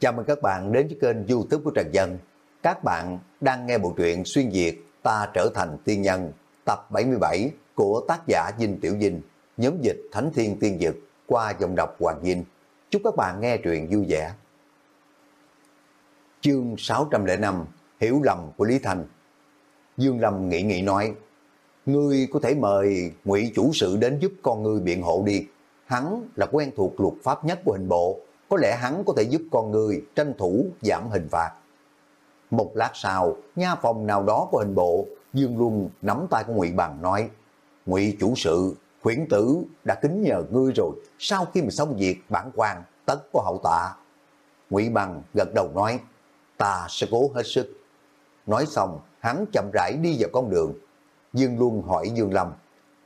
Chào mừng các bạn đến với kênh youtube của Trần Dân. Các bạn đang nghe bộ truyện Xuyên Việt Ta Trở Thành Tiên Nhân tập 77 của tác giả Dinh Tiểu Dinh, nhóm dịch Thánh Thiên Tiên Dực qua dòng đọc Hoàng Dinh. Chúc các bạn nghe truyện vui vẻ. Chương 605 Hiểu lầm của Lý Thành Dương Lâm nghĩ nghĩ nói Ngươi có thể mời ngụy chủ sự đến giúp con ngươi biện hộ đi. Hắn là quen thuộc luật pháp nhất của hình bộ, có lẽ hắn có thể giúp con người tranh thủ giảm hình phạt. Một lát sau, nha phòng nào đó của hình bộ, Dương Luân nắm tay của Ngụy Bằng nói, Ngụy chủ sự, khuyển tử đã kính nhờ ngươi rồi, sau khi mà xong việc bản quan tất có hậu tạ. Ngụy Bằng gật đầu nói, ta sẽ cố hết sức. Nói xong, hắn chậm rãi đi vào con đường. Dương Luân hỏi Dương Lâm,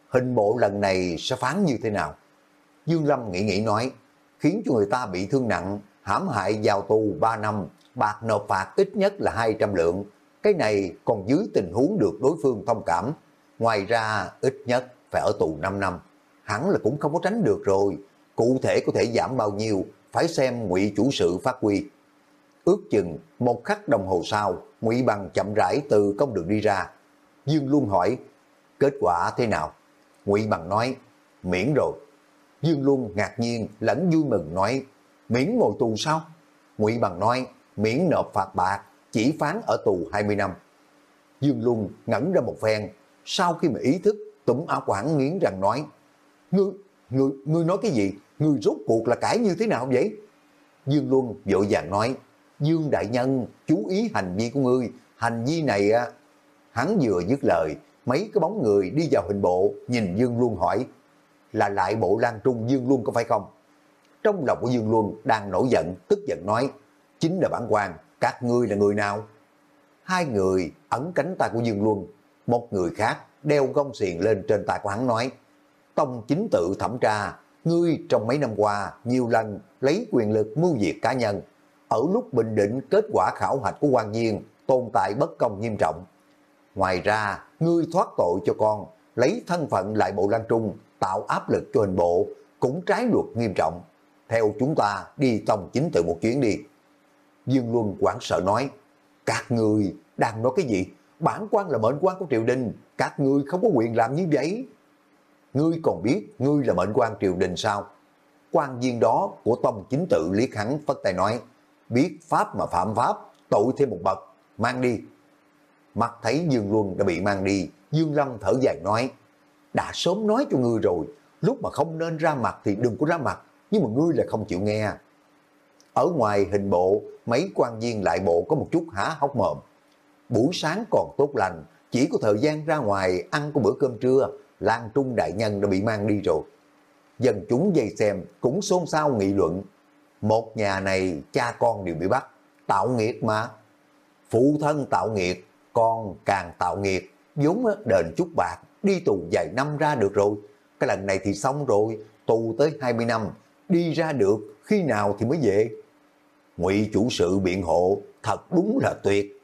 hình bộ lần này sẽ phán như thế nào? Dương Lâm nghĩ nghĩ nói, khiến cho người ta bị thương nặng, hãm hại vào tù 3 năm, bạc nộp phạt ít nhất là 200 lượng. Cái này còn dưới tình huống được đối phương thông cảm. Ngoài ra ít nhất phải ở tù 5 năm. Hẳn là cũng không có tránh được rồi. Cụ thể có thể giảm bao nhiêu, phải xem ngụy chủ sự phát huy. Ước chừng một khắc đồng hồ sau, ngụy bằng chậm rãi từ công đường đi ra. Dương luôn hỏi, kết quả thế nào? ngụy bằng nói, miễn rồi. Dương Luân ngạc nhiên lẫn vui mừng nói, miễn ngồi tù sao? Ngụy Bằng nói, miễn nộp phạt bạc, chỉ phán ở tù 20 năm. Dương Luân ngẩn ra một phen, sau khi mà ý thức, túm áo quảng nghiến rằng nói, ngươi, ngươi, ngươi nói cái gì? Ngươi rốt cuộc là cãi như thế nào vậy? Dương Luân vội vàng nói, Dương Đại Nhân, chú ý hành vi của ngươi, hành vi này á. Hắn vừa dứt lời, mấy cái bóng người đi vào hình bộ, nhìn Dương Luân hỏi, là lại bộ Lan Trung Dương Luân có phải không? Trong lòng của Dương Luân đang nổi giận, tức giận nói, chính là bản quan, các ngươi là người nào? Hai người ẩn cánh tay của Dương Luân, một người khác đeo gông xiền lên trên tay của hắn nói, Tông chính tự thẩm tra, ngươi trong mấy năm qua nhiều lần lấy quyền lực mưu diệt cá nhân. Ở lúc bình định kết quả khảo hạch của quan viên tồn tại bất công nghiêm trọng. Ngoài ra, ngươi thoát tội cho con, lấy thân phận lại bộ Lan Trung tạo áp lực cho hình bộ cũng trái luật nghiêm trọng. Theo chúng ta đi tông chính tự một chuyến đi. Dương Luân quảng sợ nói, các người đang nói cái gì? Bản quan là mệnh quan của triều đình, các ngươi không có quyền làm như vậy. Ngươi còn biết ngươi là mệnh quan triều đình sao? quan viên đó của tông chính tự liếc hắn phất tay nói, biết pháp mà phạm pháp, tội thêm một bậc, mang đi. Mặt thấy Dương Luân đã bị mang đi, Dương Lâm thở dài nói, đã sớm nói cho ngươi rồi, lúc mà không nên ra mặt thì đừng có ra mặt, nhưng mà ngươi là không chịu nghe. Ở ngoài hình bộ, mấy quan viên lại bộ có một chút há hốc mồm. Buổi sáng còn tốt lành, chỉ có thời gian ra ngoài ăn có bữa cơm trưa, Lan Trung Đại Nhân đã bị mang đi rồi. Dân chúng dây xem cũng xôn xao nghị luận. Một nhà này cha con đều bị bắt, tạo nghiệt mà. Phụ thân tạo nghiệt, con càng tạo nghiệt, vốn đền chút bạc, đi tù vài năm ra được rồi. Cái lần này thì xong rồi, tù tới 20 năm, đi ra được, khi nào thì mới về. ngụy chủ sự biện hộ, thật đúng là tuyệt.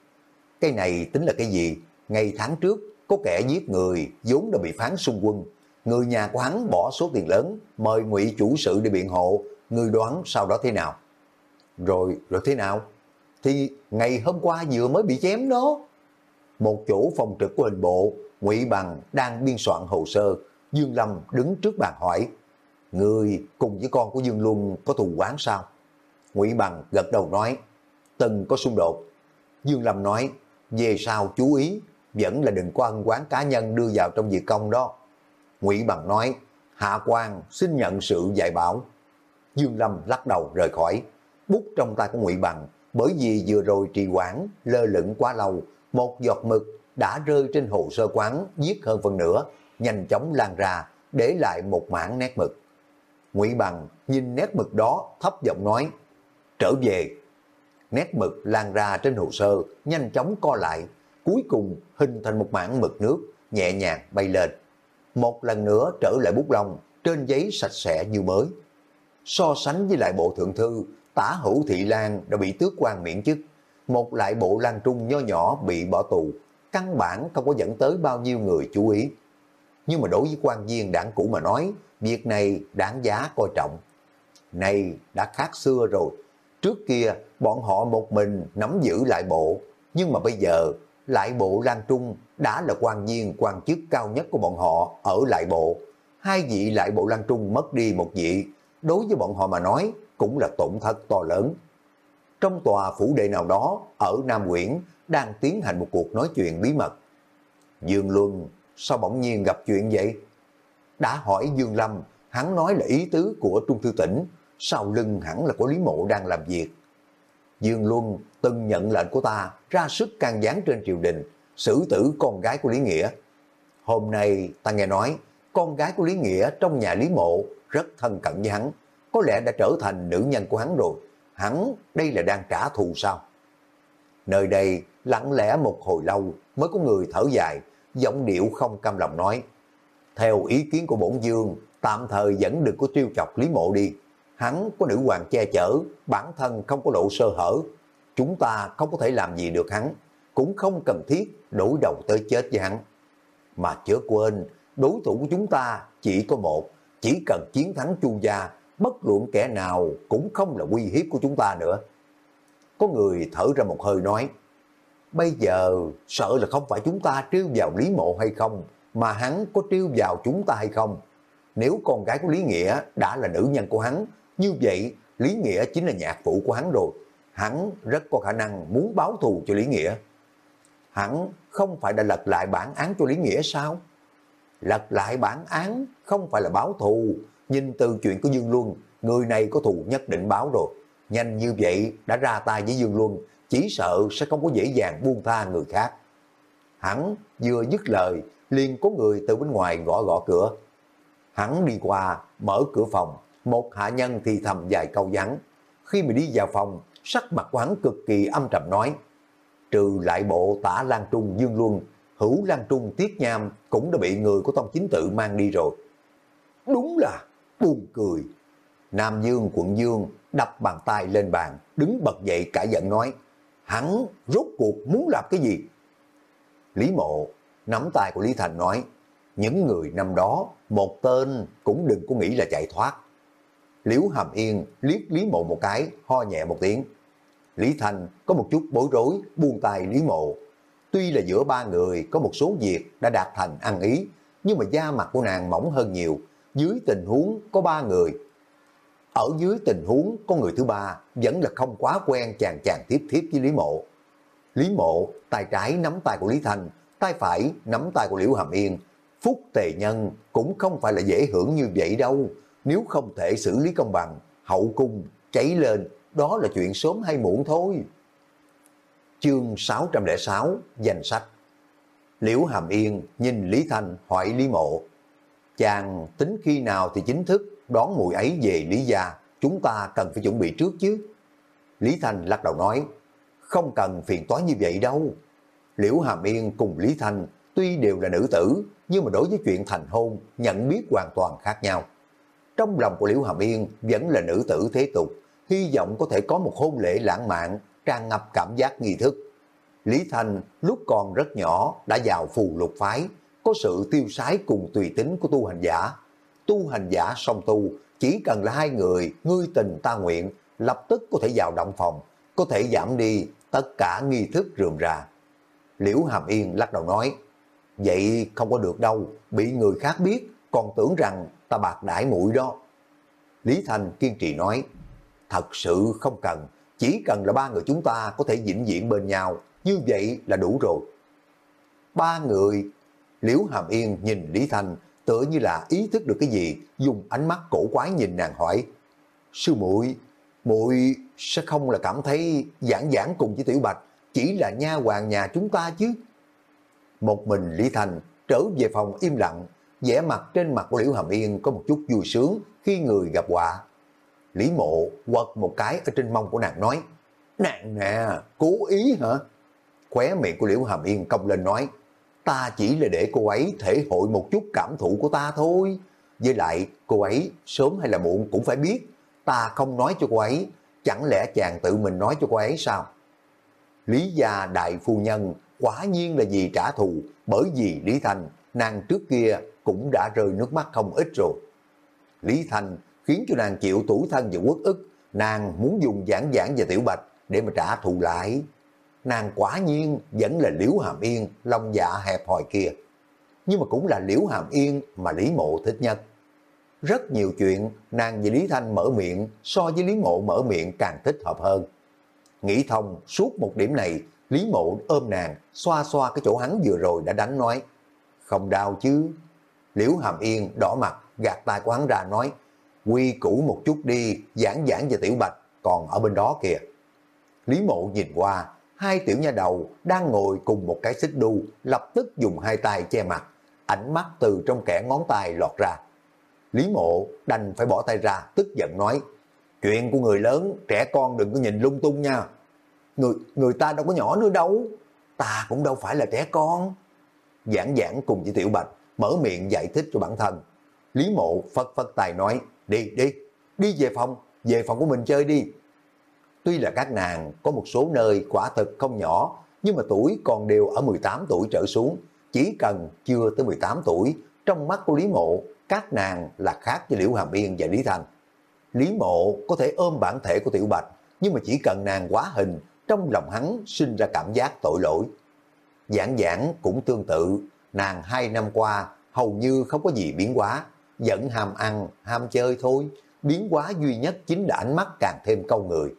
Cái này tính là cái gì? Ngày tháng trước, có kẻ giết người, vốn đã bị phán xung quân. Người nhà của hắn bỏ số tiền lớn, mời ngụy chủ sự đi biện hộ, người đoán sau đó thế nào? Rồi, rồi thế nào? Thì ngày hôm qua vừa mới bị chém đó. Một chỗ phòng trực của hình bộ Ngụy Bằng đang biên soạn hồ sơ, Dương Lâm đứng trước bàn hỏi, Người cùng với con của Dương Luân có thù quán sao? Ngụy Bằng gật đầu nói, từng có xung đột. Dương Lâm nói, về sau chú ý, vẫn là đừng có ân quán cá nhân đưa vào trong việc công đó. Ngụy Bằng nói, Hạ quan xin nhận sự dạy bảo. Dương Lâm lắc đầu rời khỏi, bút trong tay của Ngụy Bằng, bởi vì vừa rồi trì quản lơ lửng quá lâu, một giọt mực đã rơi trên hồ sơ quán giết hơn phần nửa, nhanh chóng lan ra, để lại một mảng nét mực. Ngụy Bằng nhìn nét mực đó thấp giọng nói, trở về. Nét mực lan ra trên hồ sơ, nhanh chóng co lại, cuối cùng hình thành một mảng mực nước, nhẹ nhàng bay lên. Một lần nữa trở lại bút lông, trên giấy sạch sẽ như mới. So sánh với lại bộ thượng thư, tả hữu thị lan đã bị tước quan miễn chức, một lại bộ lan trung nho nhỏ bị bỏ tù, căn bản không có dẫn tới bao nhiêu người chú ý. Nhưng mà đối với quan viên đảng cũ mà nói, việc này đáng giá coi trọng. Này đã khác xưa rồi, Trước kia, bọn họ một mình nắm giữ lại bộ, nhưng mà bây giờ, lại bộ Lan Trung đã là quan viên quan chức cao nhất của bọn họ ở lại bộ. Hai vị lại bộ Lan Trung mất đi một vị, đối với bọn họ mà nói cũng là tổn thất to lớn. Trong tòa phủ đệ nào đó ở Nam Quyển đang tiến hành một cuộc nói chuyện bí mật. Dương Luân, sao bỗng nhiên gặp chuyện vậy? Đã hỏi Dương Lâm, hắn nói là ý tứ của Trung Thư Tỉnh, sau lưng hẳn là của Lý Mộ đang làm việc. Dương Luân từng nhận lệnh của ta ra sức can gián trên triều đình, xử tử con gái của Lý Nghĩa. Hôm nay ta nghe nói, con gái của Lý Nghĩa trong nhà Lý Mộ rất thân cận với hắn, có lẽ đã trở thành nữ nhân của hắn rồi. Hắn đây là đang trả thù sao? Nơi đây lặng lẽ một hồi lâu mới có người thở dài, giọng điệu không cam lòng nói. Theo ý kiến của bổn dương, tạm thời vẫn đừng có tiêu chọc Lý Mộ đi. Hắn có nữ hoàng che chở, bản thân không có lộ sơ hở. Chúng ta không có thể làm gì được hắn, cũng không cần thiết đối đầu tới chết với hắn. Mà chớ quên, đối thủ của chúng ta chỉ có một, chỉ cần chiến thắng chu gia, bất luận kẻ nào cũng không là uy hiếp của chúng ta nữa. Có người thở ra một hơi nói, bây giờ sợ là không phải chúng ta trêu vào Lý Mộ hay không, mà hắn có trêu vào chúng ta hay không. Nếu con gái của Lý Nghĩa đã là nữ nhân của hắn, như vậy Lý Nghĩa chính là nhạc phụ của hắn rồi. Hắn rất có khả năng muốn báo thù cho Lý Nghĩa. Hắn không phải đã lật lại bản án cho Lý Nghĩa sao? Lật lại bản án không phải là báo thù. Nhìn từ chuyện của Dương Luân, người này có thù nhất định báo rồi. Nhanh như vậy đã ra tay với Dương Luân, chỉ sợ sẽ không có dễ dàng buông tha người khác. Hắn vừa dứt lời, liền có người từ bên ngoài gõ gõ cửa. Hắn đi qua, mở cửa phòng, một hạ nhân thì thầm vài câu vắng. Khi mà đi vào phòng, sắc mặt của hắn cực kỳ âm trầm nói, trừ lại bộ tả Lan Trung Dương Luân, hữu Lan Trung Tiết Nham cũng đã bị người của Tông Chính Tự mang đi rồi. Đúng là buồn cười. Nam Dương quận Dương đập bàn tay lên bàn, đứng bật dậy cả giận nói, hắn rốt cuộc muốn làm cái gì? Lý Mộ nắm tay của Lý Thành nói, những người năm đó, một tên cũng đừng có nghĩ là chạy thoát. Liễu Hàm Yên liếc Lý Mộ một cái, ho nhẹ một tiếng. Lý Thành có một chút bối rối, buông tay Lý Mộ. Tuy là giữa ba người có một số việc đã đạt thành ăn ý, nhưng mà da mặt của nàng mỏng hơn nhiều. Dưới tình huống có ba người. Ở dưới tình huống có người thứ ba vẫn là không quá quen chàng chàng tiếp tiếp với Lý Mộ. Lý Mộ, tay trái nắm tay của Lý Thành, tay phải nắm tay của Liễu Hàm Yên. Phúc tề nhân cũng không phải là dễ hưởng như vậy đâu. Nếu không thể xử lý công bằng, hậu cung cháy lên, đó là chuyện sớm hay muộn thôi. Chương 606, danh sách Liễu Hàm Yên nhìn Lý thành hỏi Lý Mộ. Chàng tính khi nào thì chính thức đón mùi ấy về Lý Gia, chúng ta cần phải chuẩn bị trước chứ. Lý Thanh lắc đầu nói, không cần phiền toái như vậy đâu. Liễu Hàm Yên cùng Lý Thanh tuy đều là nữ tử, nhưng mà đối với chuyện thành hôn, nhận biết hoàn toàn khác nhau. Trong lòng của Liễu Hàm Yên vẫn là nữ tử thế tục, hy vọng có thể có một hôn lễ lãng mạn, tràn ngập cảm giác nghi thức. Lý Thanh lúc còn rất nhỏ đã vào phù lục phái, có sự tiêu sái cùng tùy tính của tu hành giả. Tu hành giả song tu, chỉ cần là hai người, ngươi tình ta nguyện, lập tức có thể vào động phòng, có thể giảm đi tất cả nghi thức rườm rà. Liễu Hàm Yên lắc đầu nói, vậy không có được đâu, bị người khác biết, còn tưởng rằng ta bạc đãi mũi đó. Lý thành kiên trì nói, thật sự không cần, chỉ cần là ba người chúng ta có thể vĩnh viễn bên nhau, như vậy là đủ rồi. Ba người, Liễu Hàm Yên nhìn Lý thành tựa như là ý thức được cái gì, dùng ánh mắt cổ quái nhìn nàng hỏi, sư muội muội sẽ không là cảm thấy giảng giảng cùng với Tiểu Bạch chỉ là nha hoàng nhà chúng ta chứ. Một mình Lý Thành trở về phòng im lặng, vẻ mặt trên mặt của Liễu Hàm Yên có một chút vui sướng khi người gặp họa. Lý Mộ quật một cái ở trên mông của nàng nói, Nàng nè, cố ý hả? Khóe miệng của Liễu Hàm Yên cong lên nói, ta chỉ là để cô ấy thể hội một chút cảm thụ của ta thôi. Với lại, cô ấy sớm hay là muộn cũng phải biết, ta không nói cho cô ấy, chẳng lẽ chàng tự mình nói cho cô ấy sao? Lý gia đại phu nhân quả nhiên là vì trả thù, bởi vì Lý Thành, nàng trước kia cũng đã rơi nước mắt không ít rồi. Lý Thành khiến cho nàng chịu tủ thân và quốc ức, nàng muốn dùng giảng giảng và tiểu bạch để mà trả thù lại. Nàng quả nhiên vẫn là liễu hàm yên, lòng dạ hẹp hòi kia. Nhưng mà cũng là liễu hàm yên mà Lý Mộ thích nhất. Rất nhiều chuyện nàng và Lý Thanh mở miệng so với Lý Mộ mở miệng càng thích hợp hơn. Nghĩ thông suốt một điểm này, Lý Mộ ôm nàng, xoa xoa cái chỗ hắn vừa rồi đã đánh nói. Không đau chứ. Liễu Hàm Yên đỏ mặt, gạt tay của hắn ra nói. Quy củ một chút đi, giảng giảng về Tiểu Bạch, còn ở bên đó kìa. Lý Mộ nhìn qua, hai tiểu nha đầu đang ngồi cùng một cái xích đu, lập tức dùng hai tay che mặt, ánh mắt từ trong kẻ ngón tay lọt ra. Lý Mộ đành phải bỏ tay ra, tức giận nói, chuyện của người lớn, trẻ con đừng có nhìn lung tung nha. Người, người ta đâu có nhỏ nữa đâu, ta cũng đâu phải là trẻ con. Giảng giảng cùng với Tiểu Bạch, mở miệng giải thích cho bản thân. Lý Mộ phất phất tài nói, đi đi, đi về phòng, về phòng của mình chơi đi. Tuy là các nàng có một số nơi quả thực không nhỏ, nhưng mà tuổi còn đều ở 18 tuổi trở xuống. Chỉ cần chưa tới 18 tuổi, trong mắt của Lý Mộ, các nàng là khác với Liễu Hàm Yên và Lý Thành. Lý Mộ có thể ôm bản thể của Tiểu Bạch, nhưng mà chỉ cần nàng quá hình, trong lòng hắn sinh ra cảm giác tội lỗi. Giảng giảng cũng tương tự, nàng hai năm qua hầu như không có gì biến hóa, vẫn ham ăn, ham chơi thôi. Biến hóa duy nhất chính là ánh mắt càng thêm câu người.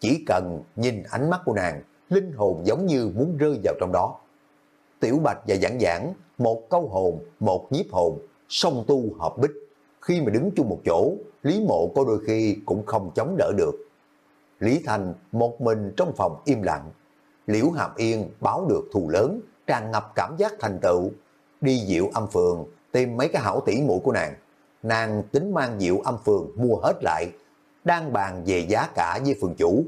Chỉ cần nhìn ánh mắt của nàng, linh hồn giống như muốn rơi vào trong đó. Tiểu Bạch và Giảng Giảng, một câu hồn, một nhiếp hồn, song tu hợp bích. Khi mà đứng chung một chỗ, Lý Mộ có đôi khi cũng không chống đỡ được. Lý Thành một mình trong phòng im lặng. Liễu Hàm Yên báo được thù lớn, tràn ngập cảm giác thành tựu. Đi diệu âm phường, tìm mấy cái hảo tỷ mũi của nàng. Nàng tính mang diệu âm phường mua hết lại, đang bàn về giá cả với phường chủ.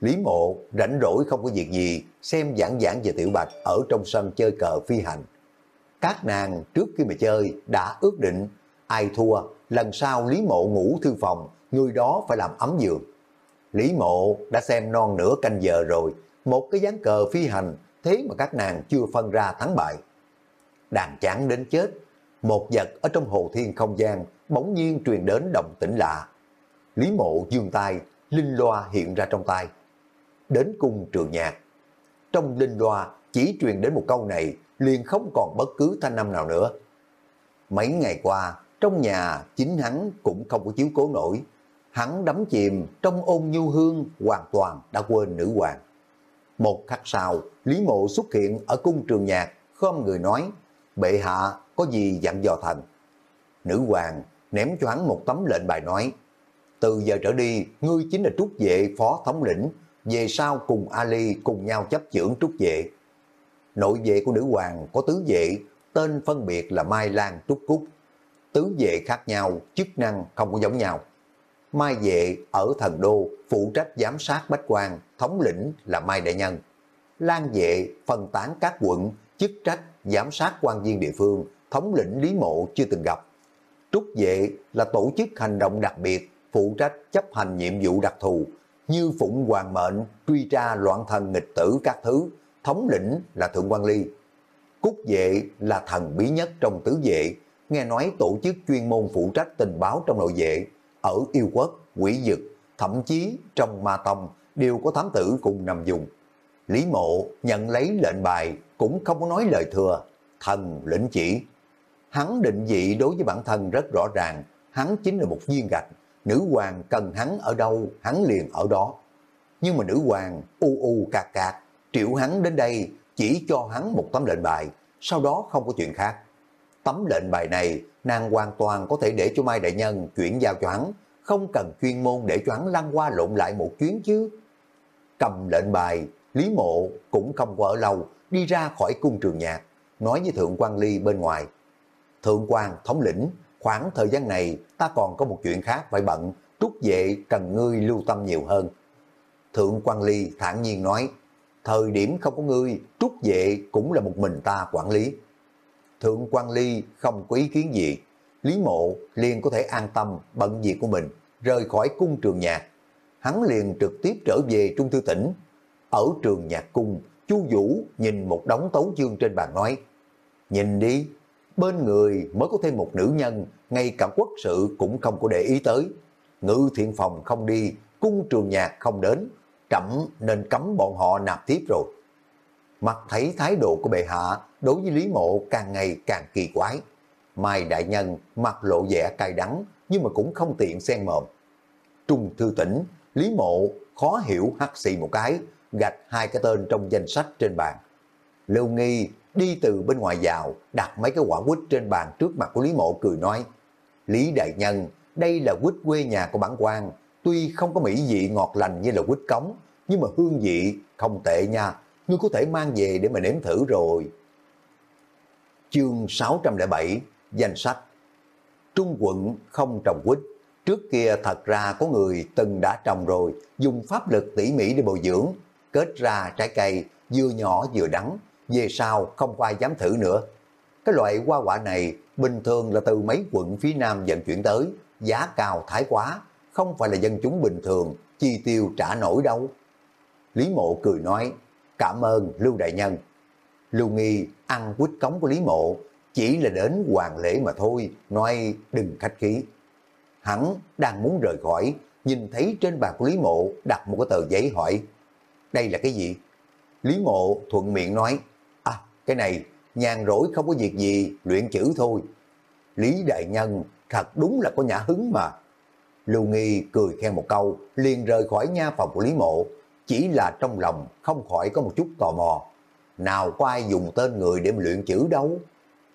Lý mộ rảnh rỗi không có việc gì, xem giảng giảng về tiểu bạch ở trong sân chơi cờ phi hành. Các nàng trước khi mà chơi đã ước định, ai thua, lần sau Lý mộ ngủ thư phòng, người đó phải làm ấm giường. Lý mộ đã xem non nửa canh giờ rồi, một cái dáng cờ phi hành, thế mà các nàng chưa phân ra thắng bại. Đàn chán đến chết, một vật ở trong hồ thiên không gian bỗng nhiên truyền đến động tĩnh lạ. Lý mộ dương tay, linh loa hiện ra trong tay. Đến cung trường nhạc. Trong linh loa chỉ truyền đến một câu này, liền không còn bất cứ thanh âm nào nữa. Mấy ngày qua, trong nhà chính hắn cũng không có chiếu cố nổi. Hắn đắm chìm trong ôn nhu hương hoàn toàn đã quên nữ hoàng. Một khắc sau, Lý Mộ xuất hiện ở cung trường nhạc, không người nói, bệ hạ có gì dặn dò thành. Nữ hoàng ném cho hắn một tấm lệnh bài nói, từ giờ trở đi, ngươi chính là trúc vệ phó thống lĩnh, về sau cùng Ali cùng nhau chấp chưởng trúc vệ. Nội vệ của nữ hoàng có tứ vệ, tên phân biệt là Mai Lan Trúc Cúc. Tứ vệ khác nhau, chức năng không có giống nhau. Mai vệ ở thần đô phụ trách giám sát bách quan, thống lĩnh là Mai Đại Nhân. Lan vệ phân tán các quận, chức trách giám sát quan viên địa phương, thống lĩnh Lý Mộ chưa từng gặp. Trúc vệ là tổ chức hành động đặc biệt, phụ trách chấp hành nhiệm vụ đặc thù, như phụng hoàng mệnh, truy tra loạn thần nghịch tử các thứ, thống lĩnh là Thượng quan Ly. Cúc vệ là thần bí nhất trong tứ vệ, nghe nói tổ chức chuyên môn phụ trách tình báo trong nội vệ, ở yêu quốc, quỷ dực, thậm chí trong ma tông đều có thám tử cùng nằm dùng. Lý mộ nhận lấy lệnh bài cũng không có nói lời thừa, thần lĩnh chỉ. Hắn định vị đối với bản thân rất rõ ràng, hắn chính là một viên gạch, nữ hoàng cần hắn ở đâu, hắn liền ở đó. Nhưng mà nữ hoàng u u cạc cạc, triệu hắn đến đây chỉ cho hắn một tấm lệnh bài, sau đó không có chuyện khác. Tấm lệnh bài này, nàng hoàn toàn có thể để cho Mai Đại Nhân chuyển giao cho hắn, không cần chuyên môn để cho hắn lăn qua lộn lại một chuyến chứ. Cầm lệnh bài, Lý Mộ cũng không có ở lâu, đi ra khỏi cung trường nhạc, nói với Thượng quan Ly bên ngoài. Thượng quan thống lĩnh, khoảng thời gian này ta còn có một chuyện khác phải bận, trúc vệ cần ngươi lưu tâm nhiều hơn. Thượng quan Ly thản nhiên nói, thời điểm không có ngươi, trúc vệ cũng là một mình ta quản lý. Thượng quan Ly không có ý kiến gì, Lý Mộ liền có thể an tâm bận việc của mình, rời khỏi cung trường nhạc. Hắn liền trực tiếp trở về Trung Thư tỉnh. Ở trường nhạc cung, Chu Vũ nhìn một đống tấu chương trên bàn nói, nhìn đi, bên người mới có thêm một nữ nhân, ngay cả quốc sự cũng không có để ý tới. Ngự thiện phòng không đi, cung trường nhạc không đến, trẫm nên cấm bọn họ nạp tiếp rồi. Mặt thấy thái độ của bệ hạ đối với Lý Mộ càng ngày càng kỳ quái. Mai đại nhân mặt lộ vẻ cay đắng nhưng mà cũng không tiện xen mồm. Trung thư tỉnh, Lý Mộ khó hiểu hắt xì một cái, gạch hai cái tên trong danh sách trên bàn. Lưu Nghi đi từ bên ngoài vào, đặt mấy cái quả quýt trên bàn trước mặt của Lý Mộ cười nói, Lý Đại Nhân, đây là quýt quê nhà của bản quan, tuy không có mỹ vị ngọt lành như là quýt cống, nhưng mà hương vị không tệ nha, ngươi có thể mang về để mà nếm thử rồi. Chương 607 Danh sách. Trung quận không trồng quýt, trước kia thật ra có người từng đã trồng rồi, dùng pháp lực tỉ mỉ để bồi dưỡng, kết ra trái cây vừa nhỏ vừa đắng, về sau không có ai dám thử nữa. Cái loại hoa quả này bình thường là từ mấy quận phía Nam vận chuyển tới, giá cao thái quá, không phải là dân chúng bình thường, chi tiêu trả nổi đâu. Lý Mộ cười nói, cảm ơn Lưu Đại Nhân. Lưu Nghi ăn quýt cống của Lý Mộ, chỉ là đến hoàng lễ mà thôi, nói đừng khách khí. Hắn đang muốn rời khỏi, nhìn thấy trên bàn của Lý Mộ đặt một cái tờ giấy hỏi, đây là cái gì? Lý Mộ thuận miệng nói, cái này, nhàn rỗi không có việc gì, luyện chữ thôi. Lý Đại Nhân thật đúng là có nhã hứng mà. Lưu Nghi cười khen một câu, liền rời khỏi nha phòng của Lý Mộ, chỉ là trong lòng không khỏi có một chút tò mò. Nào có ai dùng tên người để luyện chữ đâu?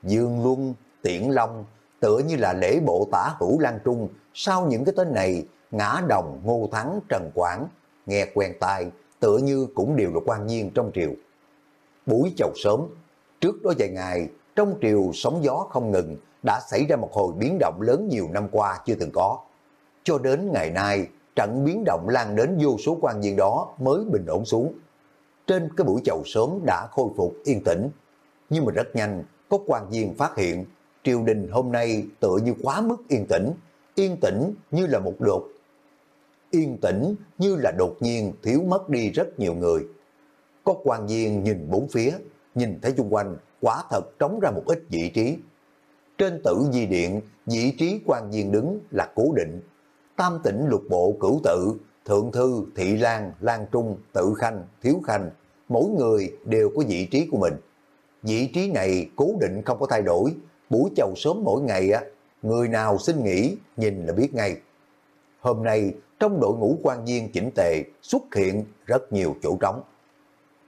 Dương Luân, Tiễn Long, tựa như là lễ bộ tả hữu Lan Trung, sau những cái tên này, Ngã Đồng, Ngô Thắng, Trần Quảng, nghe quen tai, tựa như cũng đều là quan viên trong triều. Buổi chầu sớm, trước đó vài ngày, trong triều sóng gió không ngừng, đã xảy ra một hồi biến động lớn nhiều năm qua chưa từng có. Cho đến ngày nay, trận biến động lan đến vô số quan viên đó mới bình ổn xuống. Trên cái buổi chầu sớm đã khôi phục yên tĩnh, nhưng mà rất nhanh có quan viên phát hiện triều đình hôm nay tựa như quá mức yên tĩnh, yên tĩnh như là một đột. Yên tĩnh như là đột nhiên thiếu mất đi rất nhiều người. Có quan viên nhìn bốn phía, nhìn thấy chung quanh, quả thật trống ra một ít vị trí. Trên tử di điện, vị trí quan viên đứng là cố định. Tam tỉnh lục bộ cửu tự, thượng thư, thị lan, lan trung, tự khanh, thiếu khanh, mỗi người đều có vị trí của mình. Vị trí này cố định không có thay đổi, buổi chầu sớm mỗi ngày á, người nào xin nghỉ nhìn là biết ngay. Hôm nay trong đội ngũ quan viên chỉnh tề xuất hiện rất nhiều chỗ trống.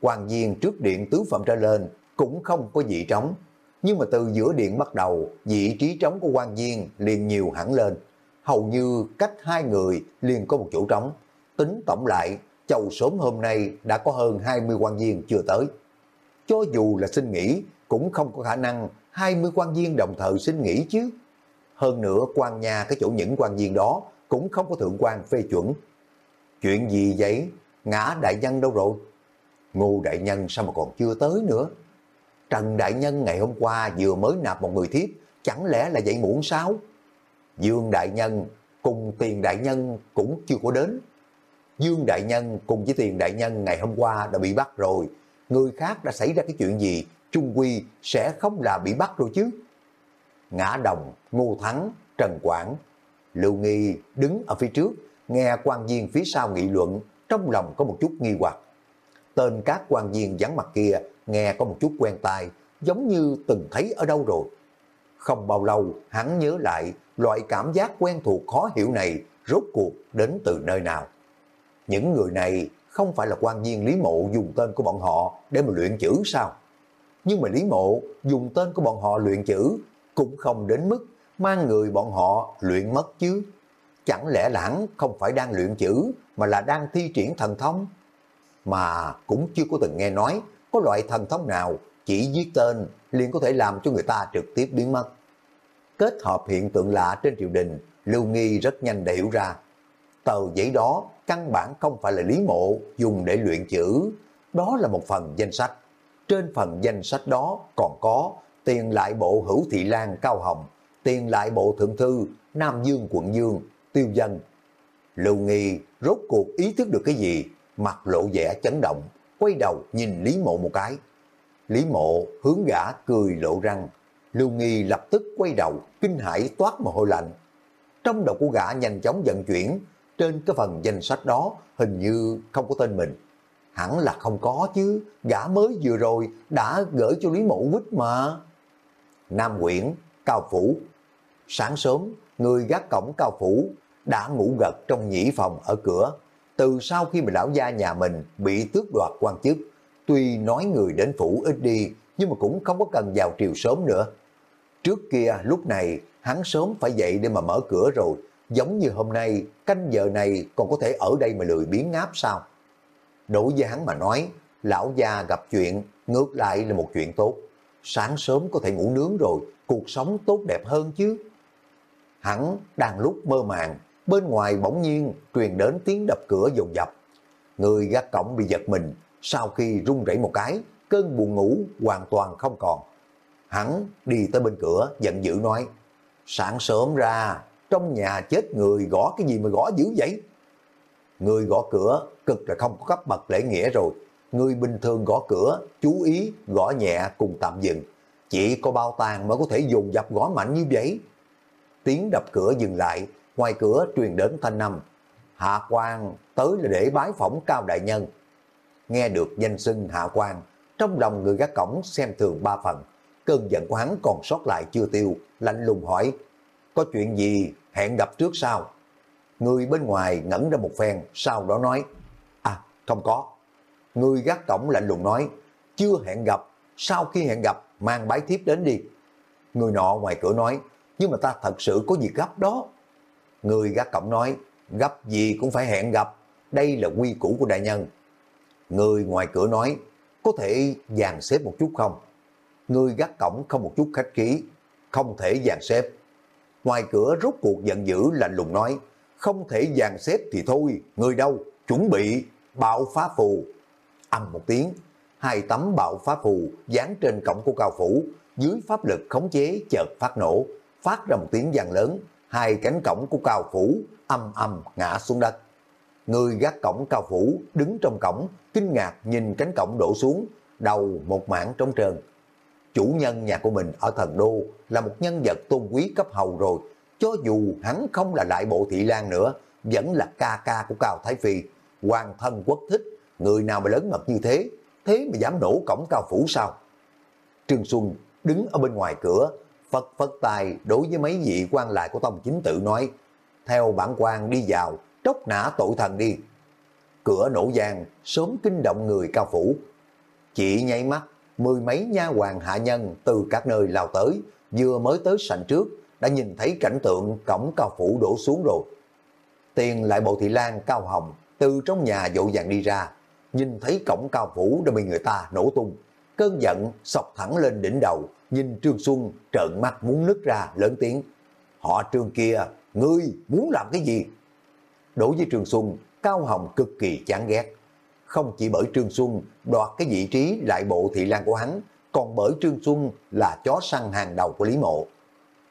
Quan viên trước điện tứ phẩm trở lên cũng không có vị trống, nhưng mà từ giữa điện bắt đầu, vị trí trống của quan viên liền nhiều hẳn lên. Hầu như cách hai người liền có một chỗ trống. Tính tổng lại, chầu sớm hôm nay đã có hơn 20 quan viên chưa tới. Cho dù là xin nghỉ, cũng không có khả năng 20 quan viên đồng thời xin nghỉ chứ. Hơn nữa quan nhà cái chỗ những quan viên đó cũng không có thượng quan phê chuẩn. Chuyện gì vậy? Ngã đại nhân đâu rồi? Ngô đại nhân sao mà còn chưa tới nữa? Trần đại nhân ngày hôm qua vừa mới nạp một người thiếp, chẳng lẽ là dậy muộn sao? Dương đại nhân cùng tiền đại nhân cũng chưa có đến. Dương đại nhân cùng với tiền đại nhân ngày hôm qua đã bị bắt rồi. Người khác đã xảy ra cái chuyện gì, Trung Quy sẽ không là bị bắt rồi chứ. Ngã Đồng, Ngô Thắng, Trần Quảng, Lưu Nghi đứng ở phía trước, nghe quan viên phía sau nghị luận, trong lòng có một chút nghi hoặc. Tên các quan viên vắng mặt kia nghe có một chút quen tai, giống như từng thấy ở đâu rồi. Không bao lâu, hắn nhớ lại loại cảm giác quen thuộc khó hiểu này rốt cuộc đến từ nơi nào. Những người này không phải là quan viên Lý Mộ dùng tên của bọn họ để mà luyện chữ sao? Nhưng mà Lý Mộ dùng tên của bọn họ luyện chữ cũng không đến mức mang người bọn họ luyện mất chứ. Chẳng lẽ lãng không phải đang luyện chữ mà là đang thi triển thần thông? Mà cũng chưa có từng nghe nói có loại thần thông nào chỉ viết tên liền có thể làm cho người ta trực tiếp biến mất. Kết hợp hiện tượng lạ trên triều đình, Lưu Nghi rất nhanh để hiểu ra. Tờ giấy đó căn bản không phải là lý mộ dùng để luyện chữ, đó là một phần danh sách. Trên phần danh sách đó còn có tiền lại bộ hữu thị lan cao hồng, tiền lại bộ thượng thư Nam Dương quận Dương, tiêu dân. Lưu Nghi rốt cuộc ý thức được cái gì, mặt lộ vẻ chấn động, quay đầu nhìn Lý Mộ một cái. Lý Mộ hướng gã cười lộ răng, Lưu Nghi lập tức quay đầu, kinh hãi toát mồ hôi lạnh. Trong đầu của gã nhanh chóng vận chuyển, trên cái phần danh sách đó hình như không có tên mình. Hẳn là không có chứ, gã mới vừa rồi đã gửi cho Lý Mộ Quýt mà. Nam Quyển, Cao Phủ. Sáng sớm, người gác cổng Cao Phủ đã ngủ gật trong nhĩ phòng ở cửa. Từ sau khi mà lão gia nhà mình bị tước đoạt quan chức, tuy nói người đến phủ ít đi, nhưng mà cũng không có cần vào triều sớm nữa. Trước kia lúc này hắn sớm phải dậy để mà mở cửa rồi, giống như hôm nay, canh giờ này còn có thể ở đây mà lười biến ngáp sao? Đối với hắn mà nói, lão gia gặp chuyện, ngược lại là một chuyện tốt. Sáng sớm có thể ngủ nướng rồi, cuộc sống tốt đẹp hơn chứ. Hắn đang lúc mơ màng, bên ngoài bỗng nhiên truyền đến tiếng đập cửa dồn dập. Người gác cổng bị giật mình, sau khi run rẩy một cái, cơn buồn ngủ hoàn toàn không còn. Hắn đi tới bên cửa, giận dữ nói, sáng sớm ra, trong nhà chết người gõ cái gì mà gõ dữ vậy? Người gõ cửa cực là không có cấp bậc lễ nghĩa rồi. Người bình thường gõ cửa, chú ý, gõ nhẹ cùng tạm dừng. Chỉ có bao tàn mới có thể dùng dập gõ mạnh như vậy. Tiếng đập cửa dừng lại, ngoài cửa truyền đến thanh năm. Hạ quan tới là để bái phỏng cao đại nhân. Nghe được danh xưng hạ quan, trong lòng người gác cổng xem thường ba phần. Cơn giận của hắn còn sót lại chưa tiêu, lạnh lùng hỏi, có chuyện gì hẹn gặp trước sao? Người bên ngoài ngẩn ra một phen, sau đó nói, à, không có. Người gác cổng lạnh lùng nói, chưa hẹn gặp, sau khi hẹn gặp, mang bái thiếp đến đi. Người nọ ngoài cửa nói, nhưng mà ta thật sự có việc gấp đó. Người gác cổng nói, gấp gì cũng phải hẹn gặp, đây là quy củ của đại nhân. Người ngoài cửa nói, có thể dàn xếp một chút không? Người gác cổng không một chút khách khí, không thể dàn xếp. Ngoài cửa rút cuộc giận dữ lạnh lùng nói, không thể dàn xếp thì thôi, người đâu, chuẩn bị, bạo phá phù. Âm một tiếng, hai tấm bạo phá phù dán trên cổng của cao phủ, dưới pháp lực khống chế chợt phát nổ, phát ra một tiếng vang lớn, hai cánh cổng của cao phủ âm âm ngã xuống đất. Người gác cổng cao phủ đứng trong cổng, kinh ngạc nhìn cánh cổng đổ xuống, đầu một mảng trống trơn. Chủ nhân nhà của mình ở thần đô là một nhân vật tôn quý cấp hầu rồi, cho dù hắn không là đại bộ thị lan nữa, vẫn là ca ca của Cao Thái Phi, hoàng thân quốc thích, người nào mà lớn mật như thế, thế mà dám nổ cổng cao phủ sao? Trương Xuân đứng ở bên ngoài cửa, phật phật tài đối với mấy vị quan lại của Tông Chính Tự nói, theo bản quan đi vào, tróc nã tội thần đi. Cửa nổ vàng sớm kinh động người cao phủ. Chỉ nháy mắt, mười mấy nha hoàng hạ nhân từ các nơi lao tới, vừa mới tới sảnh trước, đã nhìn thấy cảnh tượng cổng cao phủ đổ xuống rồi. Tiền lại bộ thị lan cao hồng từ trong nhà dội vàng đi ra, nhìn thấy cổng cao phủ đã bị người ta nổ tung. Cơn giận sọc thẳng lên đỉnh đầu, nhìn Trương Xuân trợn mắt muốn nứt ra lớn tiếng. Họ Trương kia, ngươi muốn làm cái gì? Đối với Trương Xuân, Cao Hồng cực kỳ chán ghét. Không chỉ bởi Trương Xuân đoạt cái vị trí lại bộ thị lan của hắn, còn bởi Trương Xuân là chó săn hàng đầu của Lý Mộ.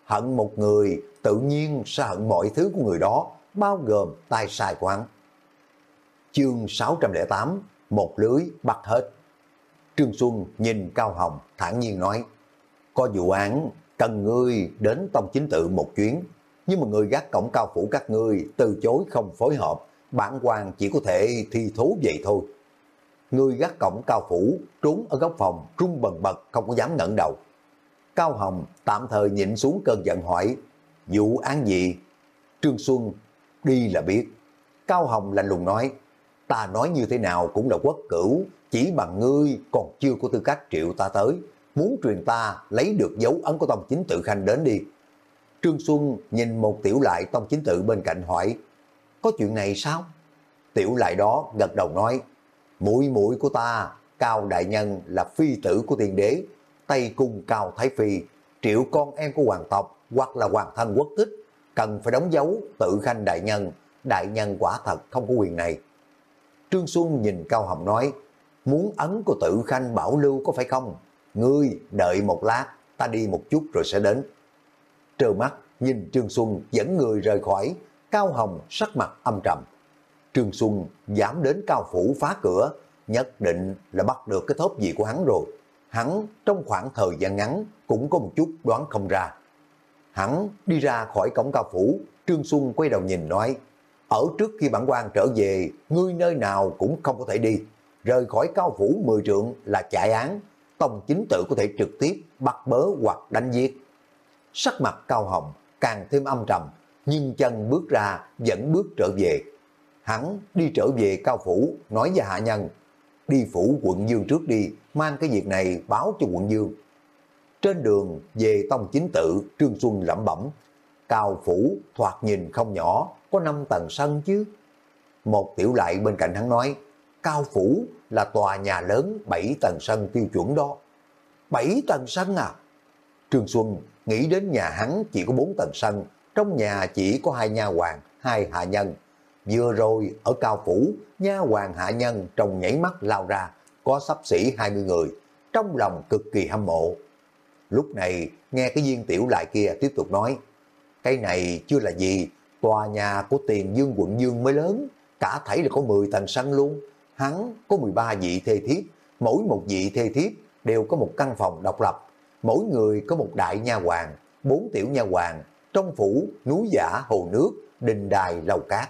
Hận một người tự nhiên sẽ hận mọi thứ của người đó, bao gồm tai sai của hắn. Chương 608, một lưới bắt hết. Trương Xuân nhìn Cao Hồng thản nhiên nói, có vụ án cần ngươi đến tông chính tự một chuyến, nhưng mà người gác cổng cao phủ các ngươi từ chối không phối hợp, bản quan chỉ có thể thi thú vậy thôi. Người gác cổng cao phủ trốn ở góc phòng, trung bần bật không có dám ngẩng đầu. Cao Hồng tạm thời nhịn xuống cơn giận hỏi, vụ án gì? Trương Xuân đi là biết. Cao Hồng lạnh lùng nói, ta nói như thế nào cũng là quốc cửu, chỉ bằng ngươi còn chưa có tư cách triệu ta tới. Muốn truyền ta lấy được dấu ấn của Tông Chính Tự Khanh đến đi. Trương Xuân nhìn một tiểu lại Tông Chính Tự bên cạnh hỏi, có chuyện này sao? Tiểu lại đó gật đầu nói, mũi mũi của ta, Cao Đại Nhân là phi tử của tiền đế, Tây Cung Cao Thái Phi, triệu con em của hoàng tộc hoặc là hoàng thân quốc thích, cần phải đóng dấu tự khanh đại nhân, đại nhân quả thật không có quyền này. Trương Xuân nhìn Cao Hồng nói, muốn ấn của tự khanh bảo lưu có phải không? Ngươi đợi một lát, ta đi một chút rồi sẽ đến. Trơ mắt nhìn Trương Xuân dẫn người rời khỏi, Cao Hồng sắc mặt âm trầm. Trương Xuân dám đến Cao Phủ phá cửa, nhất định là bắt được cái thóp gì của hắn rồi. Hắn trong khoảng thời gian ngắn cũng có một chút đoán không ra. Hắn đi ra khỏi cổng Cao Phủ, Trương Xuân quay đầu nhìn nói, ở trước khi bản quan trở về, ngươi nơi nào cũng không có thể đi. Rời khỏi cao phủ mười trượng là chạy án, tông chính tự có thể trực tiếp bắt bớ hoặc đánh giết. Sắc mặt cao hồng càng thêm âm trầm, nhưng chân bước ra vẫn bước trở về. Hắn đi trở về cao phủ, nói với hạ nhân, đi phủ quận dương trước đi, mang cái việc này báo cho quận dương. Trên đường về tông chính tự, Trương Xuân lẩm bẩm, cao phủ thoạt nhìn không nhỏ, có 5 tầng sân chứ. Một tiểu lại bên cạnh hắn nói, cao phủ là tòa nhà lớn 7 tầng sân tiêu chuẩn đó. 7 tầng sân à? Trương Xuân nghĩ đến nhà hắn chỉ có 4 tầng sân, trong nhà chỉ có hai nha hoàng, hai hạ nhân. Vừa rồi ở cao phủ, nha hoàng hạ nhân trong nhảy mắt lao ra, có sắp xỉ 20 người, trong lòng cực kỳ hâm mộ. Lúc này nghe cái viên tiểu lại kia tiếp tục nói, cái này chưa là gì, tòa nhà của tiền dương quận dương mới lớn, cả thảy là có 10 tầng sân luôn. Hắn có 13 vị thê thiếp, mỗi một vị thê thiếp đều có một căn phòng độc lập, mỗi người có một đại nha hoàng, bốn tiểu nha hoàng, trong phủ, núi giả, hồ nước, đình đài, lầu cát.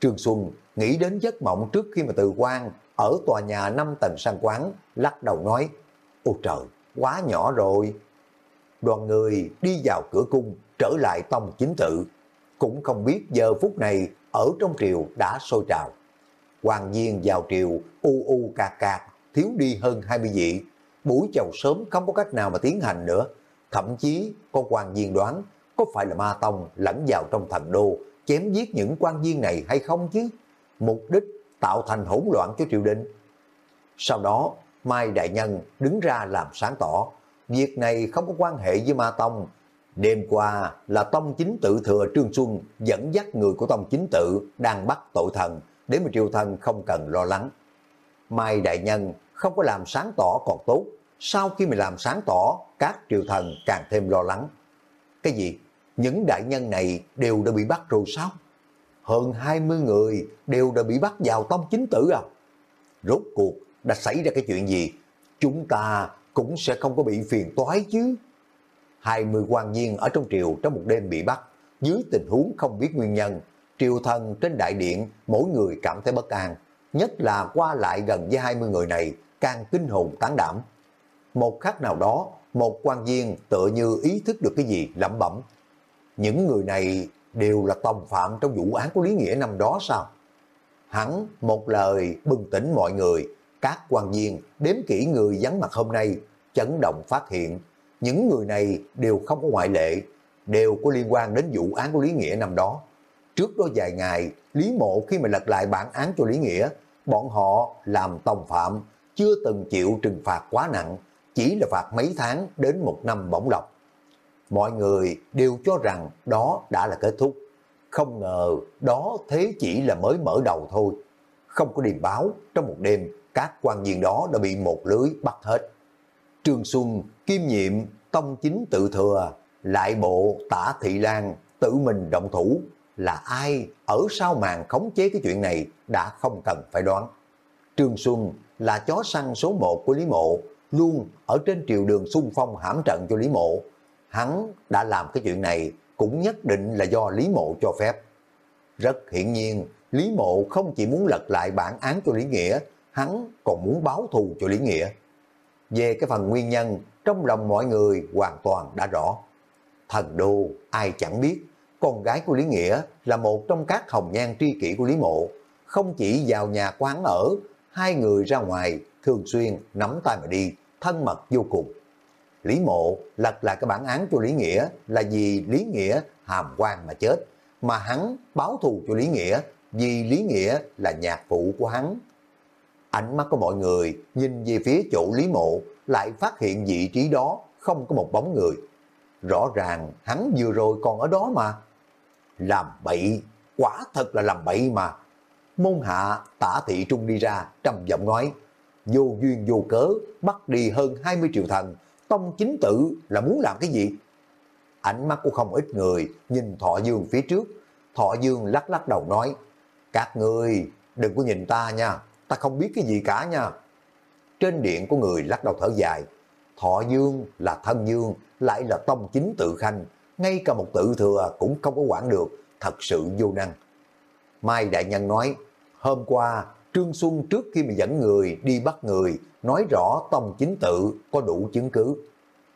Trương Xuân nghĩ đến giấc mộng trước khi mà từ quan ở tòa nhà 5 tầng sang quán, lắc đầu nói, Ôi trời, quá nhỏ rồi. Đoàn người đi vào cửa cung, trở lại tông chính tự, cũng không biết giờ phút này ở trong triều đã sôi trào. Hoàng viên vào triều u u cạc cạc, thiếu đi hơn 20 vị. Buổi chầu sớm không có cách nào mà tiến hành nữa. Thậm chí có quan viên đoán có phải là ma tông lẫn vào trong thần đô chém giết những quan viên này hay không chứ? Mục đích tạo thành hỗn loạn cho triều đình. Sau đó, Mai Đại Nhân đứng ra làm sáng tỏ, việc này không có quan hệ với ma tông, Đêm qua là Tông Chính Tự Thừa Trương Xuân dẫn dắt người của Tông Chính Tự đang bắt tội thần để mà triều thần không cần lo lắng. Mai Đại Nhân không có làm sáng tỏ còn tốt, sau khi mình làm sáng tỏ các triều thần càng thêm lo lắng. Cái gì? Những đại nhân này đều đã bị bắt rồi sao? Hơn 20 người đều đã bị bắt vào Tông Chính tử à? Rốt cuộc đã xảy ra cái chuyện gì? Chúng ta cũng sẽ không có bị phiền toái chứ? 20 quan viên ở trong triều trong một đêm bị bắt, dưới tình huống không biết nguyên nhân, triều thần trên đại điện mỗi người cảm thấy bất an, nhất là qua lại gần với 20 người này càng kinh hồn tán đảm. Một khắc nào đó, một quan viên tựa như ý thức được cái gì lẩm bẩm. Những người này đều là tòng phạm trong vụ án của Lý Nghĩa năm đó sao? Hắn một lời bừng tỉnh mọi người, các quan viên đếm kỹ người vắng mặt hôm nay, chấn động phát hiện những người này đều không có ngoại lệ, đều có liên quan đến vụ án của Lý Nghĩa năm đó. Trước đó vài ngày, Lý Mộ khi mà lật lại bản án cho Lý Nghĩa, bọn họ làm tòng phạm, chưa từng chịu trừng phạt quá nặng, chỉ là phạt mấy tháng đến một năm bổng lộc. Mọi người đều cho rằng đó đã là kết thúc. Không ngờ đó thế chỉ là mới mở đầu thôi. Không có điềm báo, trong một đêm, các quan viên đó đã bị một lưới bắt hết. Trương Xuân, Kim Nhiệm, Tông Chính tự thừa, lại bộ tả Thị Lan tự mình động thủ là ai ở sau màn khống chế cái chuyện này đã không cần phải đoán. Trương Xuân là chó săn số 1 của Lý Mộ, luôn ở trên triều đường xung phong hãm trận cho Lý Mộ. Hắn đã làm cái chuyện này cũng nhất định là do Lý Mộ cho phép. Rất hiển nhiên, Lý Mộ không chỉ muốn lật lại bản án cho Lý Nghĩa, hắn còn muốn báo thù cho Lý Nghĩa. Về cái phần nguyên nhân, trong lòng mọi người hoàn toàn đã rõ. Thần đô, ai chẳng biết, con gái của Lý Nghĩa là một trong các hồng nhan tri kỷ của Lý Mộ. Không chỉ vào nhà quán ở, hai người ra ngoài thường xuyên nắm tay mà đi, thân mật vô cùng. Lý Mộ lật lại cái bản án cho Lý Nghĩa là vì Lý Nghĩa hàm quan mà chết, mà hắn báo thù cho Lý Nghĩa vì Lý Nghĩa là nhạc phụ của hắn. Ánh mắt của mọi người nhìn về phía chỗ Lý Mộ lại phát hiện vị trí đó không có một bóng người. Rõ ràng hắn vừa rồi còn ở đó mà. Làm bậy, quả thật là làm bậy mà. Môn hạ tả thị trung đi ra trầm giọng nói, vô duyên vô cớ bắt đi hơn 20 triệu thần, tông chính tự là muốn làm cái gì? Ánh mắt của không ít người nhìn Thọ Dương phía trước, Thọ Dương lắc lắc đầu nói, các người đừng có nhìn ta nha, ta không biết cái gì cả nha. Trên điện của người lắc đầu thở dài, Thọ Dương là thân dương, lại là tông chính tự khanh, ngay cả một tự thừa cũng không có quản được, thật sự vô năng. Mai Đại Nhân nói, hôm qua Trương Xuân trước khi mà dẫn người đi bắt người, nói rõ tông chính tự có đủ chứng cứ.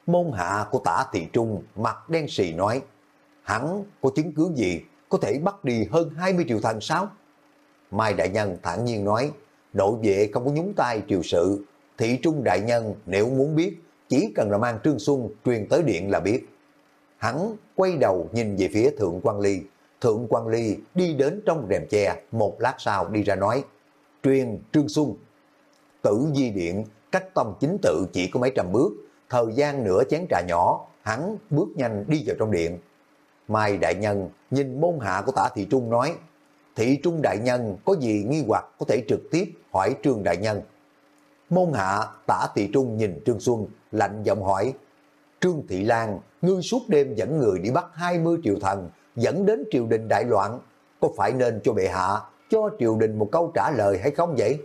Môn hạ của tả thị trung mặt đen xì nói, hắn có chứng cứ gì có thể bắt đi hơn 20 triệu thần sao? Mai Đại Nhân thản nhiên nói, nội vệ không có nhúng tay triều sự, thị trung đại nhân nếu muốn biết, chỉ cần là mang Trương Xuân truyền tới điện là biết. Hắn quay đầu nhìn về phía Thượng quan Ly, Thượng quan Ly đi đến trong rèm che, một lát sau đi ra nói, truyền Trương Xuân. Tử di điện, cách tông chính tự chỉ có mấy trăm bước, thời gian nửa chén trà nhỏ, hắn bước nhanh đi vào trong điện. Mai Đại Nhân nhìn môn hạ của tả Thị Trung nói, Thị Trung Đại Nhân có gì nghi hoặc có thể trực tiếp hỏi Trương Đại Nhân. Môn hạ tả Thị Trung nhìn Trương Xuân, lạnh giọng hỏi, Trương Thị Lan, ngươi suốt đêm dẫn người đi bắt 20 triệu thần, dẫn đến triều đình đại loạn, có phải nên cho bệ hạ cho triều đình một câu trả lời hay không vậy?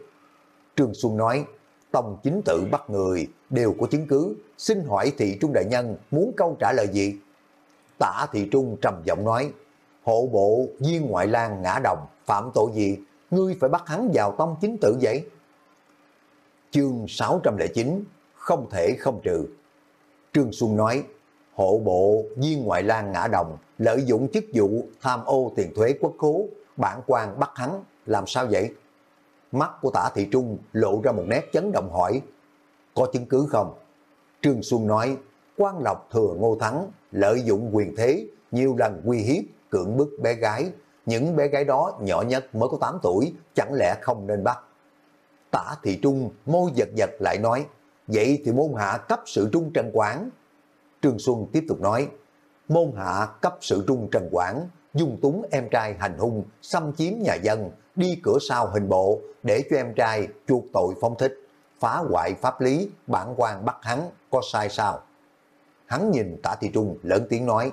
Trương Xuân nói, Tông chính tự bắt người, đều có chứng cứ, xin hỏi thị trung đại nhân muốn câu trả lời gì? Tả thị trung trầm giọng nói, hộ bộ viên ngoại lang ngã đồng, phạm tội gì, ngươi phải bắt hắn vào tông chính tự vậy? Chương 609, không thể không trừ. Trương Xuân nói, hộ bộ viên ngoại lang ngã đồng, lợi dụng chức vụ tham ô tiền thuế quốc khố, bản quan bắt hắn, làm sao vậy? Mắt của tả thị trung lộ ra một nét chấn động hỏi, có chứng cứ không? Trương Xuân nói, quan lộc thừa ngô thắng, lợi dụng quyền thế, nhiều lần uy hiếp, cưỡng bức bé gái. Những bé gái đó nhỏ nhất mới có 8 tuổi, chẳng lẽ không nên bắt? Tả thị trung môi giật giật lại nói, vậy thì môn hạ cấp sự trung trần quản Trương Xuân tiếp tục nói, môn hạ cấp sự trung trần quản dung túng em trai hành hung, xâm chiếm nhà dân, đi cửa sau hình bộ để cho em trai chuộc tội phong thích, phá hoại pháp lý, bản quan bắt hắn, có sai sao? Hắn nhìn tả thị trung lớn tiếng nói,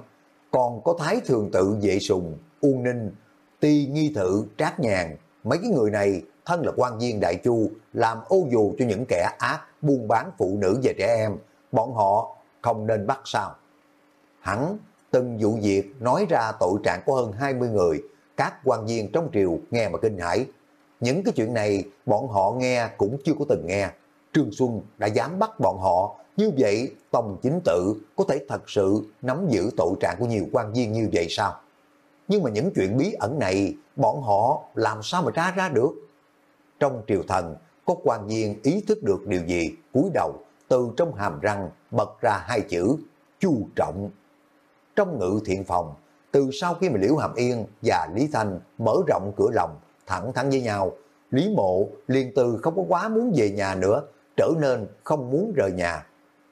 còn có thái thường tự vệ sùng, uông ninh, ti nghi thự, trác nhàn, mấy cái người này thân là quan viên đại chu, làm ô dù cho những kẻ ác, buôn bán phụ nữ và trẻ em, bọn họ không nên bắt sao? Hắn từng vụ việc nói ra tội trạng của hơn 20 người, các quan viên trong triều nghe mà kinh hãi. Những cái chuyện này bọn họ nghe cũng chưa có từng nghe. Trương Xuân đã dám bắt bọn họ, như vậy Tông Chính Tự có thể thật sự nắm giữ tội trạng của nhiều quan viên như vậy sao? Nhưng mà những chuyện bí ẩn này bọn họ làm sao mà ra ra được? Trong triều thần có quan viên ý thức được điều gì cúi đầu từ trong hàm răng bật ra hai chữ chu trọng. Trong ngự thiện phòng, từ sau khi mà Liễu Hàm Yên và Lý Thanh mở rộng cửa lòng, thẳng thắn với nhau, Lý Mộ liền từ không có quá muốn về nhà nữa, trở nên không muốn rời nhà.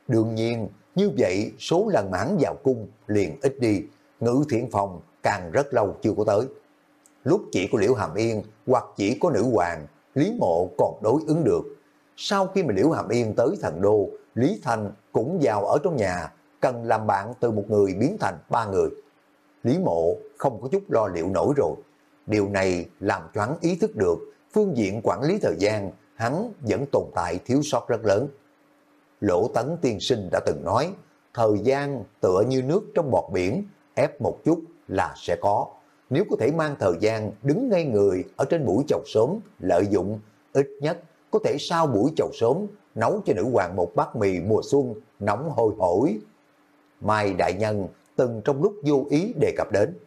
Đương nhiên, như vậy số lần mãn vào cung liền ít đi, ngự thiện phòng càng rất lâu chưa có tới. Lúc chỉ có Liễu Hàm Yên hoặc chỉ có nữ hoàng, Lý Mộ còn đối ứng được. Sau khi mà Liễu Hàm Yên tới thần đô, Lý Thanh cũng vào ở trong nhà, cần làm bạn từ một người biến thành ba người. Lý Mộ không có chút lo liệu nổi rồi. Điều này làm cho hắn ý thức được phương diện quản lý thời gian hắn vẫn tồn tại thiếu sót rất lớn. Lỗ Tấn Tiên Sinh đã từng nói, thời gian tựa như nước trong bọt biển, ép một chút là sẽ có. Nếu có thể mang thời gian đứng ngay người ở trên buổi chầu sớm, lợi dụng, ít nhất có thể sau buổi chầu sớm nấu cho nữ hoàng một bát mì mùa xuân nóng hôi hổi. Mai Đại Nhân từng trong lúc vô ý đề cập đến.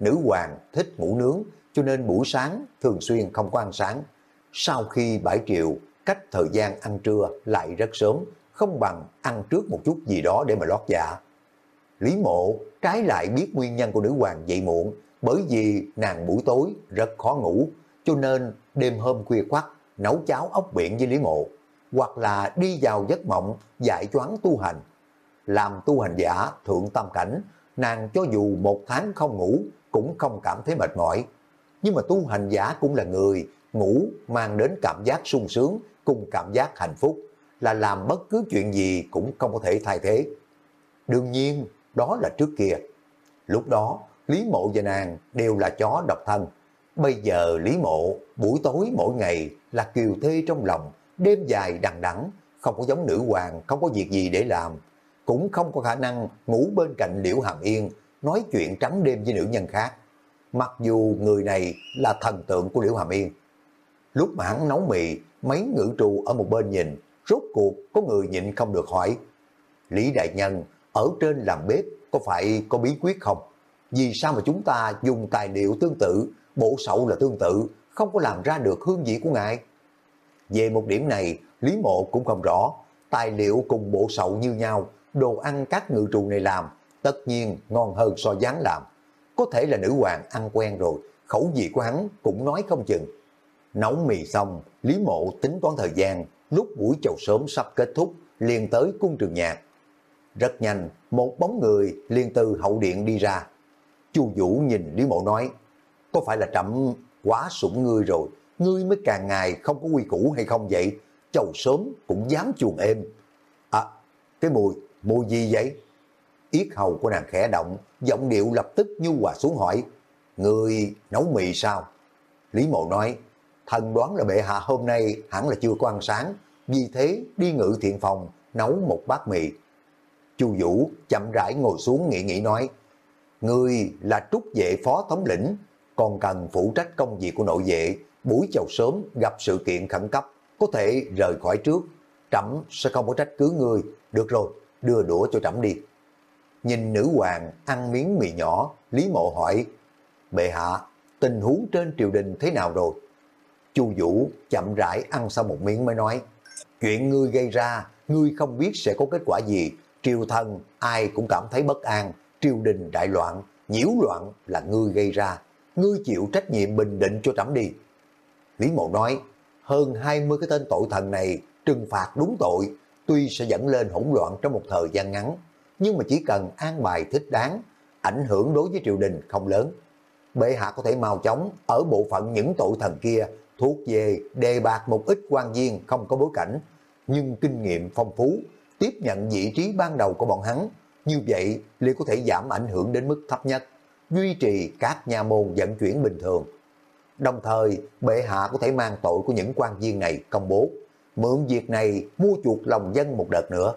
Nữ hoàng thích ngủ nướng, cho nên buổi sáng thường xuyên không có ăn sáng. Sau khi bãi triệu, cách thời gian ăn trưa lại rất sớm, không bằng ăn trước một chút gì đó để mà lót dạ. Lý mộ trái lại biết nguyên nhân của nữ hoàng dậy muộn, bởi vì nàng buổi tối rất khó ngủ, cho nên đêm hôm khuya khoắt nấu cháo ốc biển với Lý mộ, hoặc là đi vào giấc mộng giải choáng tu hành. Làm tu hành giả thượng tâm cảnh, nàng cho dù một tháng không ngủ cũng không cảm thấy mệt mỏi. Nhưng mà tu hành giả cũng là người, ngủ mang đến cảm giác sung sướng cùng cảm giác hạnh phúc, là làm bất cứ chuyện gì cũng không có thể thay thế. Đương nhiên, đó là trước kia. Lúc đó, Lý Mộ và nàng đều là chó độc thân. Bây giờ Lý Mộ buổi tối mỗi ngày là kiều thê trong lòng, đêm dài đằng đẵng không có giống nữ hoàng, không có việc gì để làm, cũng không có khả năng ngủ bên cạnh Liễu Hàm Yên, nói chuyện trắng đêm với nữ nhân khác. mặc dù người này là thần tượng của Liễu Hàm Yên. Lúc mà hắn nấu mì, mấy ngữ trù ở một bên nhìn, rốt cuộc có người nhịn không được hỏi. Lý Đại Nhân, ở trên làm bếp có phải có bí quyết không? Vì sao mà chúng ta dùng tài liệu tương tự, bộ sậu là tương tự, không có làm ra được hương vị của ngài? Về một điểm này, Lý Mộ cũng không rõ, tài liệu cùng bộ sậu như nhau, đồ ăn các ngự trù này làm, tất nhiên ngon hơn so dán làm. Có thể là nữ hoàng ăn quen rồi, khẩu vị của hắn cũng nói không chừng. Nấu mì xong, Lý Mộ tính toán thời gian, lúc buổi chầu sớm sắp kết thúc, liền tới cung trường nhạc. Rất nhanh, một bóng người liền từ hậu điện đi ra. Chu Vũ nhìn Lý Mộ nói, có phải là trẫm quá sủng ngươi rồi, ngươi mới càng ngày không có quy củ hay không vậy? Chầu sớm cũng dám chuồng êm. À, cái mùi, mùi gì vậy? Yết hầu của nàng khẽ động, giọng điệu lập tức nhu hòa xuống hỏi, Người nấu mì sao? Lý Mộ nói, thần đoán là bệ hạ hôm nay hẳn là chưa có ăn sáng, vì thế đi ngự thiện phòng, nấu một bát mì. Chu Vũ chậm rãi ngồi xuống nghĩ nghĩ nói, Người là trúc vệ phó thống lĩnh, còn cần phụ trách công việc của nội vệ, buổi chầu sớm gặp sự kiện khẩn cấp, có thể rời khỏi trước, trẫm sẽ không có trách cứ người được rồi, đưa đũa cho trẫm đi. Nhìn nữ hoàng ăn miếng mì nhỏ, Lý Mộ hỏi, bệ hạ, tình huống trên triều đình thế nào rồi? Chu Vũ chậm rãi ăn xong một miếng mới nói, chuyện ngươi gây ra, ngươi không biết sẽ có kết quả gì, triều thần ai cũng cảm thấy bất an, triều đình đại loạn, nhiễu loạn là ngươi gây ra, ngươi chịu trách nhiệm bình định cho trẫm đi. Lý Mộ nói, hơn 20 cái tên tội thần này trừng phạt đúng tội, tuy sẽ dẫn lên hỗn loạn trong một thời gian ngắn, nhưng mà chỉ cần an bài thích đáng, ảnh hưởng đối với triều đình không lớn. Bệ hạ có thể mau chóng ở bộ phận những tội thần kia thuộc về đề bạc một ít quan viên không có bối cảnh, nhưng kinh nghiệm phong phú, tiếp nhận vị trí ban đầu của bọn hắn. Như vậy, liền có thể giảm ảnh hưởng đến mức thấp nhất, duy trì các nhà môn vận chuyển bình thường. Đồng thời, bệ hạ có thể mang tội của những quan viên này công bố, mượn việc này mua chuộc lòng dân một đợt nữa.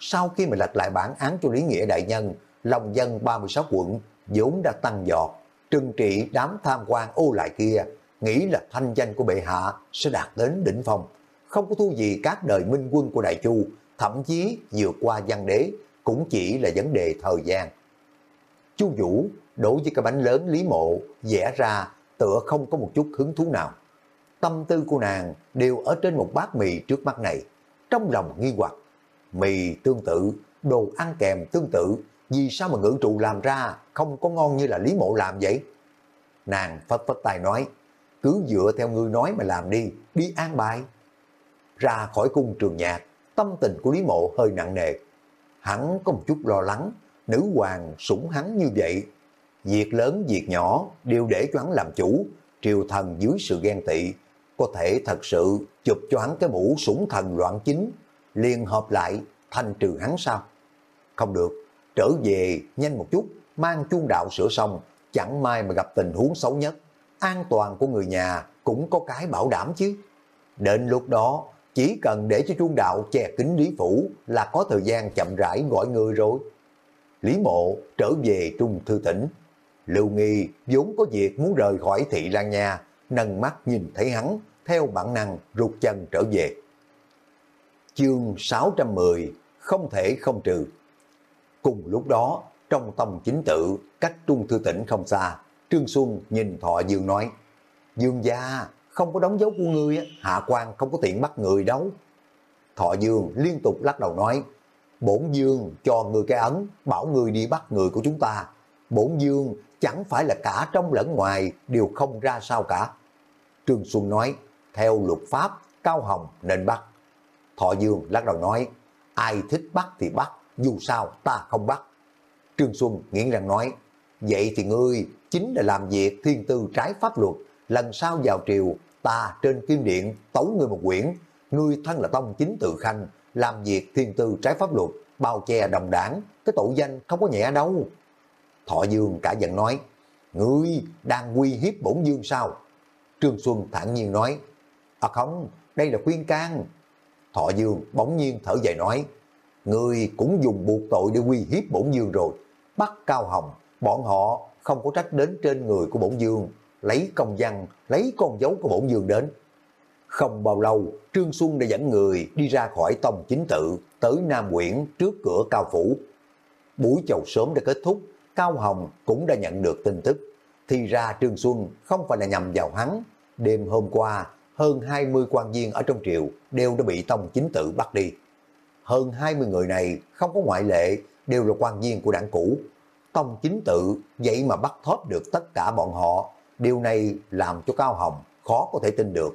Sau khi mà lật lại bản án cho Lý Nghĩa Đại Nhân, lòng dân 36 quận vốn đã tăng giọt, trừng trị đám tham quan ô lại kia, nghĩ là thanh danh của bệ hạ sẽ đạt đến đỉnh phong, không có thu gì các đời minh quân của Đại Chu, thậm chí vượt qua văn đế cũng chỉ là vấn đề thời gian. Chu Vũ đối với cái bánh lớn Lý Mộ vẽ ra tựa không có một chút hứng thú nào. Tâm tư của nàng đều ở trên một bát mì trước mắt này, trong lòng nghi hoặc. Mì tương tự, đồ ăn kèm tương tự, vì sao mà ngữ trụ làm ra không có ngon như là Lý Mộ làm vậy? Nàng phất phất tay nói, cứ dựa theo ngươi nói mà làm đi, đi an bài. Ra khỏi cung trường nhạc, tâm tình của Lý Mộ hơi nặng nề. Hắn có một chút lo lắng, nữ hoàng sủng hắn như vậy. Việc lớn, việc nhỏ đều để cho hắn làm chủ, triều thần dưới sự ghen tị, có thể thật sự chụp cho hắn cái mũ sủng thần loạn chính, liên hợp lại thành trừ hắn sao? Không được, trở về nhanh một chút, mang chuông đạo sửa xong, chẳng may mà gặp tình huống xấu nhất, an toàn của người nhà cũng có cái bảo đảm chứ. Đến lúc đó, chỉ cần để cho chuông đạo che kính Lý Phủ là có thời gian chậm rãi gọi người rồi. Lý Mộ trở về Trung Thư Tỉnh. Lưu Nghi vốn có việc muốn rời khỏi thị Lan Nha, nâng mắt nhìn thấy hắn, theo bản năng rụt chân trở về. Chương 610 Không thể không trừ Cùng lúc đó, trong tông chính tự, cách Trung Thư Tỉnh không xa, Trương Xuân nhìn Thọ Dương nói, Dương gia, không có đóng dấu của ngươi, hạ quan không có tiện bắt người đâu. Thọ Dương liên tục lắc đầu nói, bổn Dương cho người cái ấn, bảo người đi bắt người của chúng ta. Bổn Dương chẳng phải là cả trong lẫn ngoài đều không ra sao cả. Trương Xuân nói, theo luật pháp, Cao Hồng nên bắt. Thọ Dương lắc đầu nói, ai thích bắt thì bắt, dù sao ta không bắt. Trương Xuân nghiến răng nói, vậy thì ngươi chính là làm việc thiên tư trái pháp luật, lần sau vào triều, ta trên kim điện tấu người một quyển, ngươi thân là tông chính tự khanh, làm việc thiên tư trái pháp luật, bao che đồng đảng, cái tội danh không có nhẹ đâu. Thọ Dương cả giận nói, ngươi đang uy hiếp bổn dương sao? Trương Xuân thản nhiên nói, à không, đây là khuyên can. Thọ Dương bỗng nhiên thở dài nói, ngươi cũng dùng buộc tội để uy hiếp bổn dương rồi, bắt Cao Hồng, bọn họ không có trách đến trên người của bổn dương, lấy công văn, lấy con dấu của bổn dương đến. Không bao lâu, Trương Xuân đã dẫn người đi ra khỏi tông chính tự, tới Nam Quyển trước cửa Cao Phủ. Buổi chầu sớm đã kết thúc, Cao Hồng cũng đã nhận được tin tức. Thì ra Trương Xuân không phải là nhầm vào hắn. Đêm hôm qua, hơn 20 quan viên ở trong triều đều đã bị tông chính tự bắt đi. Hơn 20 người này không có ngoại lệ, đều là quan viên của đảng cũ. Tông chính tự vậy mà bắt thóp được tất cả bọn họ. Điều này làm cho Cao Hồng khó có thể tin được.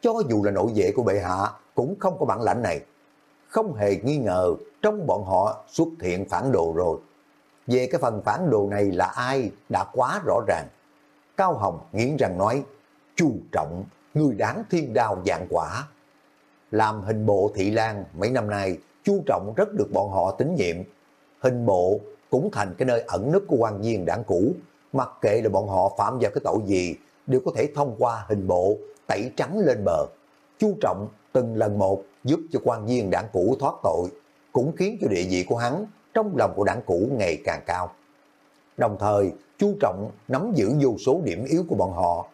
Cho dù là nội vệ của bệ hạ cũng không có bản lãnh này. Không hề nghi ngờ trong bọn họ xuất hiện phản đồ rồi. Về cái phần phản đồ này là ai đã quá rõ ràng. Cao Hồng nghiến rằng nói, chu trọng, người đáng thiên đao dạng quả. Làm hình bộ thị lan mấy năm nay, chu trọng rất được bọn họ tín nhiệm. Hình bộ cũng thành cái nơi ẩn nấp của quan viên đảng cũ, mặc kệ là bọn họ phạm vào cái tội gì, đều có thể thông qua hình bộ tẩy trắng lên bờ. Chu trọng từng lần một giúp cho quan viên đảng cũ thoát tội, cũng khiến cho địa vị của hắn trong lòng của đảng cũ ngày càng cao. Đồng thời, chú trọng nắm giữ vô số điểm yếu của bọn họ.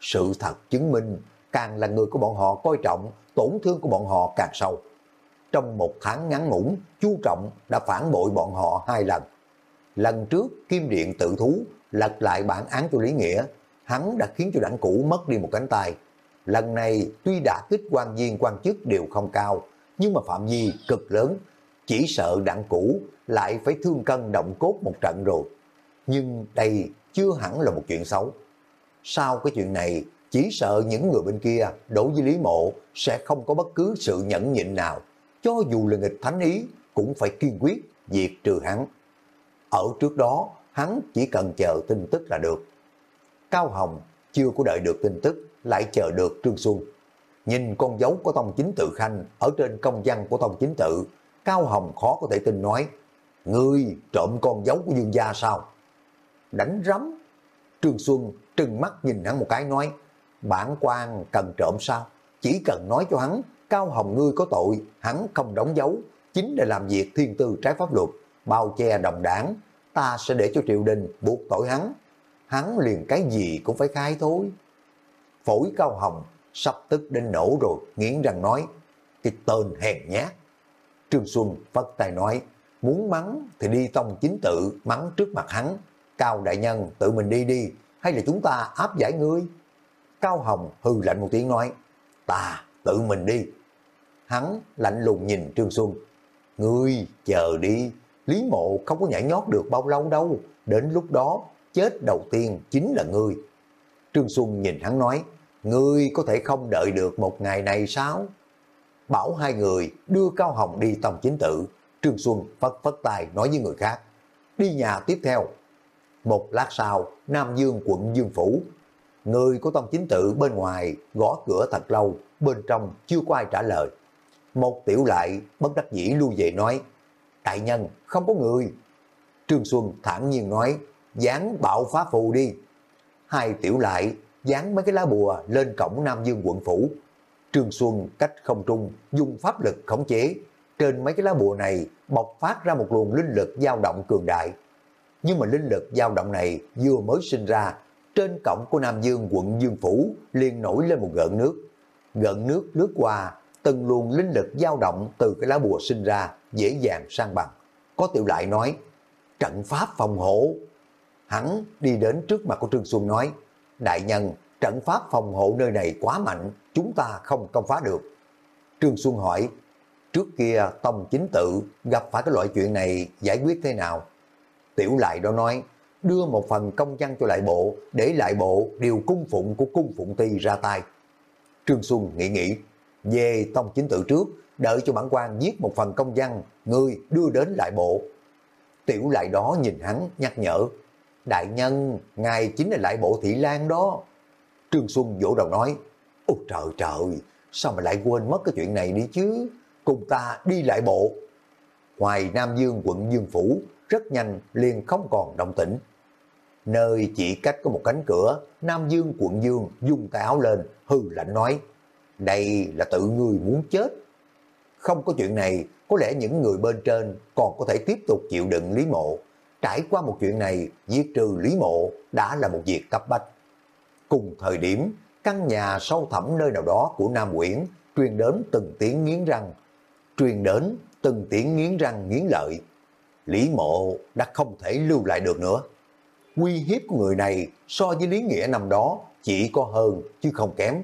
Sự thật chứng minh, càng là người của bọn họ coi trọng, tổn thương của bọn họ càng sâu. Trong một tháng ngắn ngủn, chú trọng đã phản bội bọn họ hai lần. Lần trước, Kim Điện tự thú, lật lại bản án cho Lý Nghĩa, hắn đã khiến cho đảng cũ mất đi một cánh tay. Lần này, tuy đã kích quan viên quan chức đều không cao, nhưng mà phạm vi cực lớn, chỉ sợ đảng cũ lại phải thương cân động cốt một trận rồi. Nhưng đây chưa hẳn là một chuyện xấu. Sau cái chuyện này, chỉ sợ những người bên kia đối với Lý Mộ sẽ không có bất cứ sự nhẫn nhịn nào. Cho dù là nghịch thánh ý, cũng phải kiên quyết diệt trừ hắn. Ở trước đó, hắn chỉ cần chờ tin tức là được. Cao Hồng chưa có đợi được tin tức, lại chờ được Trương Xuân. Nhìn con dấu của Tông Chính Tự Khanh ở trên công văn của Tông Chính Tự, Cao Hồng khó có thể tin nói, Ngươi trộm con dấu của dương gia sao? Đánh rắm. Trương Xuân trừng mắt nhìn hắn một cái nói, bản quan cần trộm sao? Chỉ cần nói cho hắn, Cao Hồng ngươi có tội, hắn không đóng dấu, chính là làm việc thiên tư trái pháp luật, bao che đồng đảng, ta sẽ để cho triều đình buộc tội hắn. Hắn liền cái gì cũng phải khai thôi. Phổi Cao Hồng sắp tức đến nổ rồi, nghiến răng nói, cái tên hèn nhát. Trương Xuân phất tay nói, muốn mắng thì đi tông chính tự mắng trước mặt hắn. Cao đại nhân tự mình đi đi, hay là chúng ta áp giải ngươi? Cao Hồng hư lạnh một tiếng nói, ta tự mình đi. Hắn lạnh lùng nhìn Trương Xuân, ngươi chờ đi, Lý Mộ không có nhảy nhót được bao lâu đâu, đến lúc đó chết đầu tiên chính là ngươi. Trương Xuân nhìn hắn nói, ngươi có thể không đợi được một ngày này sao? Bảo hai người đưa Cao Hồng đi tông chính tự, Trương Xuân phất phất tay nói với người khác, đi nhà tiếp theo. Một lát sau, Nam Dương quận Dương Phủ, người của tông chính tự bên ngoài gõ cửa thật lâu, bên trong chưa có ai trả lời. Một tiểu lại bất đắc dĩ lui về nói, đại nhân không có người. Trương Xuân thản nhiên nói, dán bạo phá phù đi. Hai tiểu lại dán mấy cái lá bùa lên cổng Nam Dương quận phủ. Trương Xuân cách không trung dùng pháp lực khống chế. Trên mấy cái lá bùa này bộc phát ra một luồng linh lực dao động cường đại. Nhưng mà linh lực dao động này vừa mới sinh ra, trên cổng của Nam Dương quận Dương Phủ liền nổi lên một gợn nước. Gợn nước lướt qua, từng luồng linh lực dao động từ cái lá bùa sinh ra, dễ dàng sang bằng. Có tiểu lại nói, trận pháp phòng hộ. Hắn đi đến trước mặt của Trương Xuân nói, đại nhân, trận pháp phòng hộ nơi này quá mạnh, chúng ta không công phá được. Trương Xuân hỏi, trước kia Tông Chính Tự gặp phải cái loại chuyện này giải quyết thế nào? Tiểu lại đó nói, đưa một phần công văn cho lại bộ, để lại bộ điều cung phụng của cung phụng ty ra tay. Trương Xuân nghĩ nghĩ, về Tông Chính Tự trước, đợi cho bản quan viết một phần công văn, ngươi đưa đến lại bộ. Tiểu lại đó nhìn hắn nhắc nhở, đại nhân, ngài chính là lại bộ thị lan đó. Trương Xuân vỗ đầu nói, Ôi trời trời, sao mà lại quên mất cái chuyện này đi chứ? Cùng ta đi lại bộ. Ngoài Nam Dương quận Dương Phủ, rất nhanh liền không còn động tĩnh. Nơi chỉ cách có một cánh cửa, Nam Dương quận Dương dung tay áo lên, hư lạnh nói, đây là tự người muốn chết. Không có chuyện này, có lẽ những người bên trên còn có thể tiếp tục chịu đựng Lý Mộ. trải qua một chuyện này, giết trừ Lý Mộ đã là một việc cấp bách. Cùng thời điểm, căn nhà sâu thẳm nơi nào đó của Nam Quyển truyền đến từng tiếng nghiến răng, truyền đến từng tiếng nghiến răng nghiến lợi. Lý Mộ đã không thể lưu lại được nữa. Quy hiếp của người này so với Lý Nghĩa năm đó chỉ có hơn chứ không kém.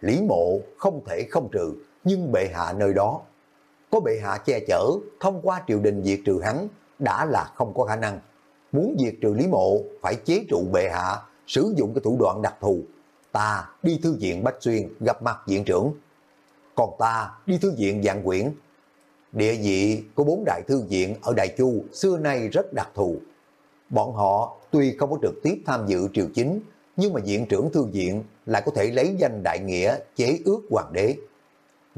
Lý Mộ không thể không trừ, nhưng bệ hạ nơi đó. Có bệ hạ che chở, thông qua triều đình diệt trừ hắn, đã là không có khả năng. Muốn diệt trừ Lý Mộ, phải chế trụ bệ hạ, sử dụng cái thủ đoạn đặc thù. Ta đi thư viện Bách Xuyên gặp mặt viện trưởng. Còn ta đi thư viện Dạng Quyển. Địa vị của bốn đại thư viện ở Đại Chu xưa nay rất đặc thù. Bọn họ tuy không có trực tiếp tham dự triều chính, nhưng mà viện trưởng thư viện lại có thể lấy danh đại nghĩa chế ước hoàng đế.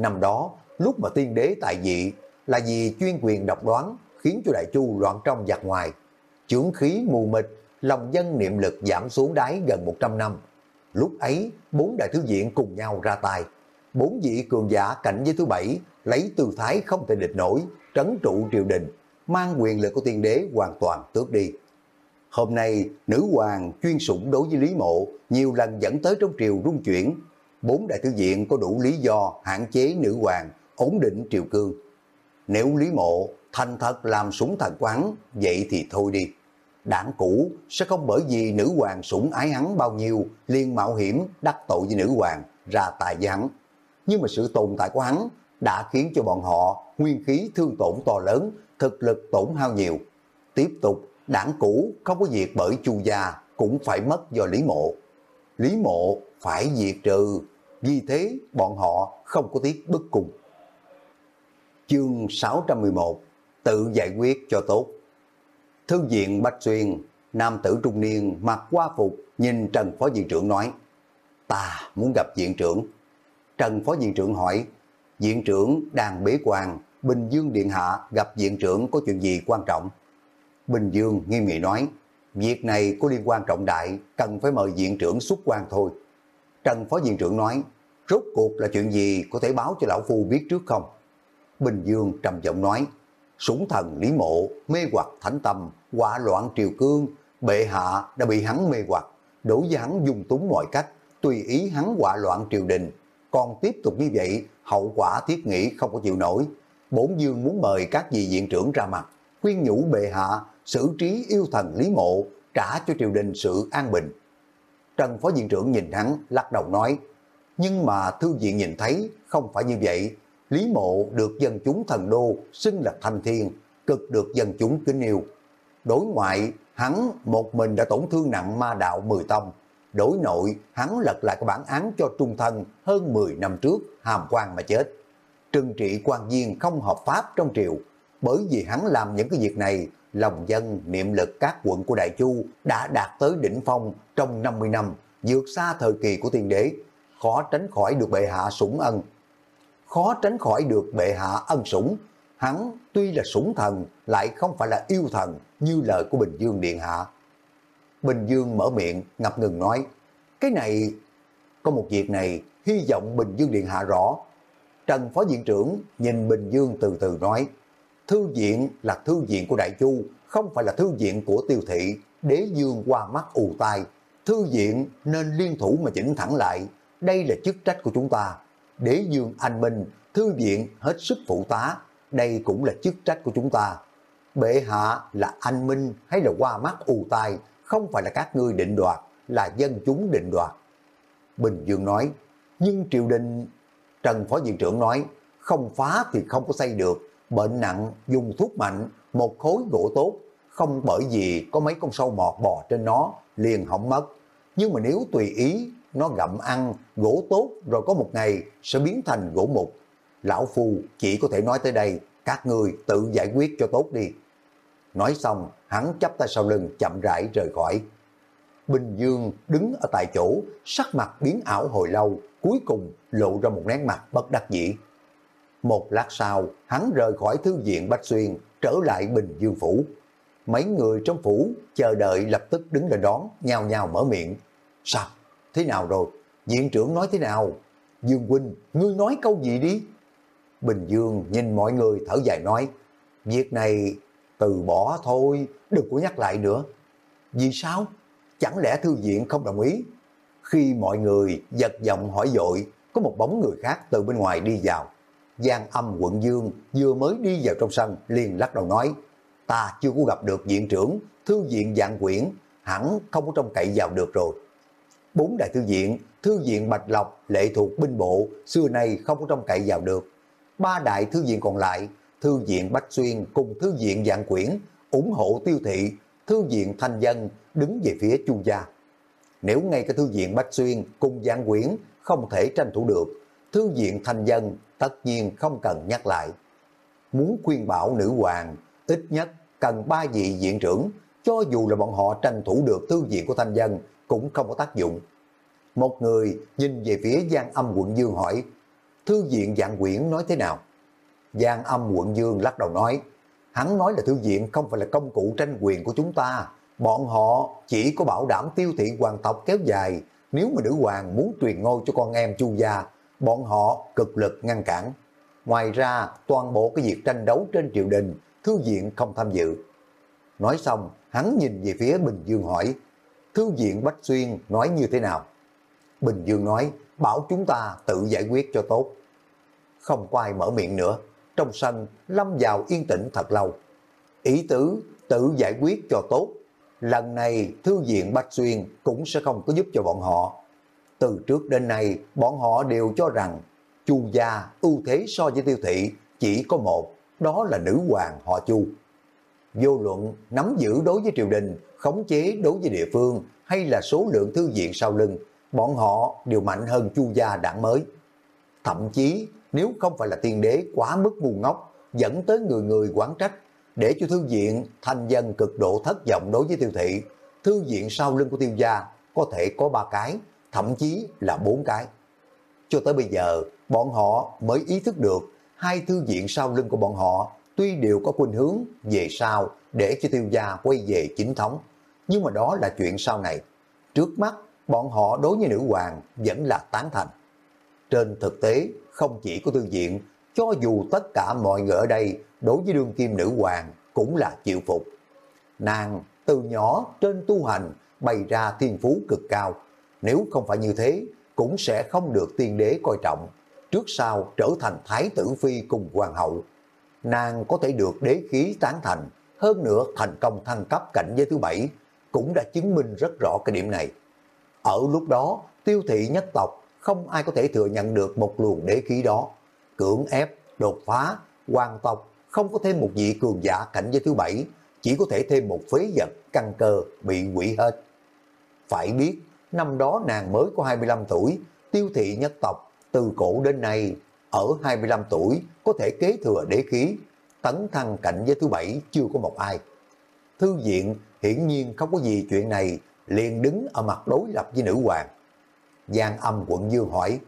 Năm đó, lúc mà tiên đế tại vị là vì chuyên quyền độc đoán khiến cho đại chu loạn trong giặc ngoài. Chưởng khí mù mịt, lòng dân niệm lực giảm xuống đáy gần 100 năm. Lúc ấy, bốn đại thư viện cùng nhau ra tay. Bốn vị cường giả cảnh với thứ bảy lấy tư thái không thể địch nổi, trấn trụ triều đình, mang quyền lực của tiên đế hoàn toàn tước đi. Hôm nay, nữ hoàng chuyên sủng đối với Lý Mộ nhiều lần dẫn tới trong triều rung chuyển. Bốn đại thư viện có đủ lý do hạn chế nữ hoàng, ổn định triều cương. Nếu Lý Mộ thành thật làm sủng thần quán, vậy thì thôi đi. Đảng cũ sẽ không bởi vì nữ hoàng sủng ái hắn bao nhiêu, liên mạo hiểm đắc tội với nữ hoàng, ra tài với hắn. Nhưng mà sự tồn tại của hắn đã khiến cho bọn họ nguyên khí thương tổn to lớn, thực lực tổn hao nhiều. Tiếp tục đảng cũ không có diệt bởi chu gia cũng phải mất do Lý Mộ. Lý Mộ phải diệt trừ, vì thế bọn họ không có tiếc bất cùng. Chương 611 Tự giải quyết cho tốt Thư viện Bách Xuyên, nam tử trung niên mặc qua phục nhìn Trần Phó Viện trưởng nói Ta muốn gặp viện trưởng. Trần Phó Viện trưởng hỏi Viện trưởng đang bế quan, Bình Dương Điện Hạ gặp viện trưởng có chuyện gì quan trọng? Bình Dương nghiêm nghị nói, việc này có liên quan trọng đại, cần phải mời viện trưởng xuất quan thôi. Trần Phó Viện trưởng nói, rốt cuộc là chuyện gì có thể báo cho Lão Phu biết trước không? Bình Dương trầm giọng nói, súng thần Lý Mộ, mê hoặc thánh tâm, quả loạn triều cương, bệ hạ đã bị hắn mê hoặc, đủ với hắn dùng túng mọi cách, tùy ý hắn quả loạn triều đình. Còn tiếp tục như vậy, hậu quả thiết nghĩ không có chịu nổi. Bổn Dương muốn mời các vị viện trưởng ra mặt, khuyên nhủ bệ hạ xử trí yêu thần Lý Mộ, trả cho triều đình sự an bình. Trần Phó Viện trưởng nhìn hắn, lắc đầu nói, nhưng mà thư viện nhìn thấy không phải như vậy. Lý Mộ được dân chúng thần đô xưng là thanh thiên, cực được dân chúng kính yêu. Đối ngoại, hắn một mình đã tổn thương nặng ma đạo mười tông. Đối nội, hắn lật lại cái bản án cho trung thân hơn 10 năm trước, hàm quan mà chết. Trừng trị quan viên không hợp pháp trong triều, bởi vì hắn làm những cái việc này lòng dân niệm lực các quận của Đại Chu đã đạt tới đỉnh phong trong 50 năm, vượt xa thời kỳ của tiên đế, khó tránh khỏi được bệ hạ sủng ân. Khó tránh khỏi được bệ hạ ân sủng, hắn tuy là sủng thần lại không phải là yêu thần như lời của Bình Dương Điện Hạ. Bình Dương mở miệng ngập ngừng nói, cái này, có một việc này, hy vọng Bình Dương Điện Hạ rõ. Trần Phó Viện trưởng nhìn Bình Dương từ từ nói, thư viện là thư viện của Đại Chu, không phải là thư viện của tiêu thị, đế dương qua mắt ù tai. Thư viện nên liên thủ mà chỉnh thẳng lại, đây là chức trách của chúng ta. Đế dương anh minh, thư viện hết sức phụ tá, đây cũng là chức trách của chúng ta. Bệ hạ là anh minh hay là qua mắt ù tai, không phải là các ngươi định đoạt, là dân chúng định đoạt. Bình Dương nói, nhưng triều đình... Trần Phó Viện trưởng nói, không phá thì không có xây được, bệnh nặng dùng thuốc mạnh, một khối gỗ tốt, không bởi vì có mấy con sâu mọt bò trên nó, liền hỏng mất. Nhưng mà nếu tùy ý, nó gặm ăn, gỗ tốt rồi có một ngày sẽ biến thành gỗ mục. Lão Phu chỉ có thể nói tới đây, các người tự giải quyết cho tốt đi. Nói xong, hắn chắp tay sau lưng chậm rãi rời khỏi. Bình Dương đứng ở tại chỗ, sắc mặt biến ảo hồi lâu, cuối cùng lộ ra một nét mặt bất đắc dĩ. Một lát sau, hắn rời khỏi thư viện Bách Xuyên, trở lại Bình Dương Phủ. Mấy người trong phủ chờ đợi lập tức đứng lên đón, nhào nhào mở miệng. Sao? Thế nào rồi? Viện trưởng nói thế nào? Dương Huynh, ngươi nói câu gì đi? Bình Dương nhìn mọi người thở dài nói, việc này từ bỏ thôi, đừng có nhắc lại nữa. Vì sao? Chẳng lẽ thư viện không đồng ý? Khi mọi người giật giọng hỏi dội, có một bóng người khác từ bên ngoài đi vào. Giang âm quận dương vừa mới đi vào trong sân liền lắc đầu nói, ta chưa có gặp được viện trưởng, thư viện dạng quyển, hẳn không có trông cậy vào được rồi. Bốn đại thư viện, thư viện Bạch Lộc, lệ thuộc binh bộ, xưa nay không có trông cậy vào được. Ba đại thư viện còn lại, thư viện Bách Xuyên cùng thư viện dạng quyển, ủng hộ tiêu thị, thư viện thanh dân đứng về phía chu gia. Nếu ngay cả thư viện Bách Xuyên cùng dạng quyển không thể tranh thủ được, thư viện thanh dân tất nhiên không cần nhắc lại. Muốn khuyên bảo nữ hoàng, ít nhất cần ba vị viện trưởng, cho dù là bọn họ tranh thủ được thư viện của thanh dân cũng không có tác dụng. Một người nhìn về phía Giang Âm quận Dương hỏi, thư viện dạng quyển nói thế nào? Giang Âm quận Dương lắc đầu nói, hắn nói là thư viện không phải là công cụ tranh quyền của chúng ta, bọn họ chỉ có bảo đảm tiêu thị hoàng tộc kéo dài, nếu mà nữ hoàng muốn truyền ngôi cho con em chu gia, bọn họ cực lực ngăn cản. Ngoài ra, toàn bộ cái việc tranh đấu trên triều đình, thư viện không tham dự. Nói xong, hắn nhìn về phía Bình Dương hỏi, thư viện Bách Xuyên nói như thế nào? Bình Dương nói, bảo chúng ta tự giải quyết cho tốt. Không có ai mở miệng nữa, trong sân lâm vào yên tĩnh thật lâu. Ý tứ tự giải quyết cho tốt, lần này thư viện Bách Xuyên cũng sẽ không có giúp cho bọn họ. Từ trước đến nay, bọn họ đều cho rằng Chu gia ưu thế so với tiêu thị chỉ có một, đó là nữ hoàng họ Chu. Vô luận nắm giữ đối với triều đình, khống chế đối với địa phương hay là số lượng thư viện sau lưng, bọn họ đều mạnh hơn Chu gia đảng mới. Thậm chí nếu không phải là tiên đế quá mức ngu ngốc, dẫn tới người người quán trách, để cho thư viện thành dân cực độ thất vọng đối với tiêu thị, thư viện sau lưng của tiêu gia có thể có ba cái, thậm chí là bốn cái. Cho tới bây giờ, bọn họ mới ý thức được hai thư viện sau lưng của bọn họ tuy đều có khuynh hướng về sau để cho tiêu gia quay về chính thống, nhưng mà đó là chuyện sau này. Trước mắt, bọn họ đối với nữ hoàng vẫn là tán thành. Trên thực tế, không chỉ có thư viện, cho dù tất cả mọi người ở đây đối với đương kim nữ hoàng cũng là chịu phục. Nàng từ nhỏ trên tu hành bày ra thiên phú cực cao, nếu không phải như thế cũng sẽ không được tiên đế coi trọng, trước sau trở thành thái tử phi cùng hoàng hậu. Nàng có thể được đế khí tán thành, hơn nữa thành công thăng cấp cảnh giới thứ bảy, cũng đã chứng minh rất rõ cái điểm này. Ở lúc đó, tiêu thị nhất tộc không ai có thể thừa nhận được một luồng đế khí đó. Cưỡng ép, đột phá, hoàng tộc không có thêm một vị cường giả cảnh giới thứ bảy, chỉ có thể thêm một phế vật căn cơ bị quỷ hết. Phải biết, năm đó nàng mới có 25 tuổi, tiêu thị nhất tộc, từ cổ đến nay, ở 25 tuổi có thể kế thừa đế khí, tấn thăng cảnh giới thứ bảy chưa có một ai. Thư viện hiển nhiên không có gì chuyện này, liền đứng ở mặt đối lập với nữ hoàng. Giang âm quận Dương hỏi,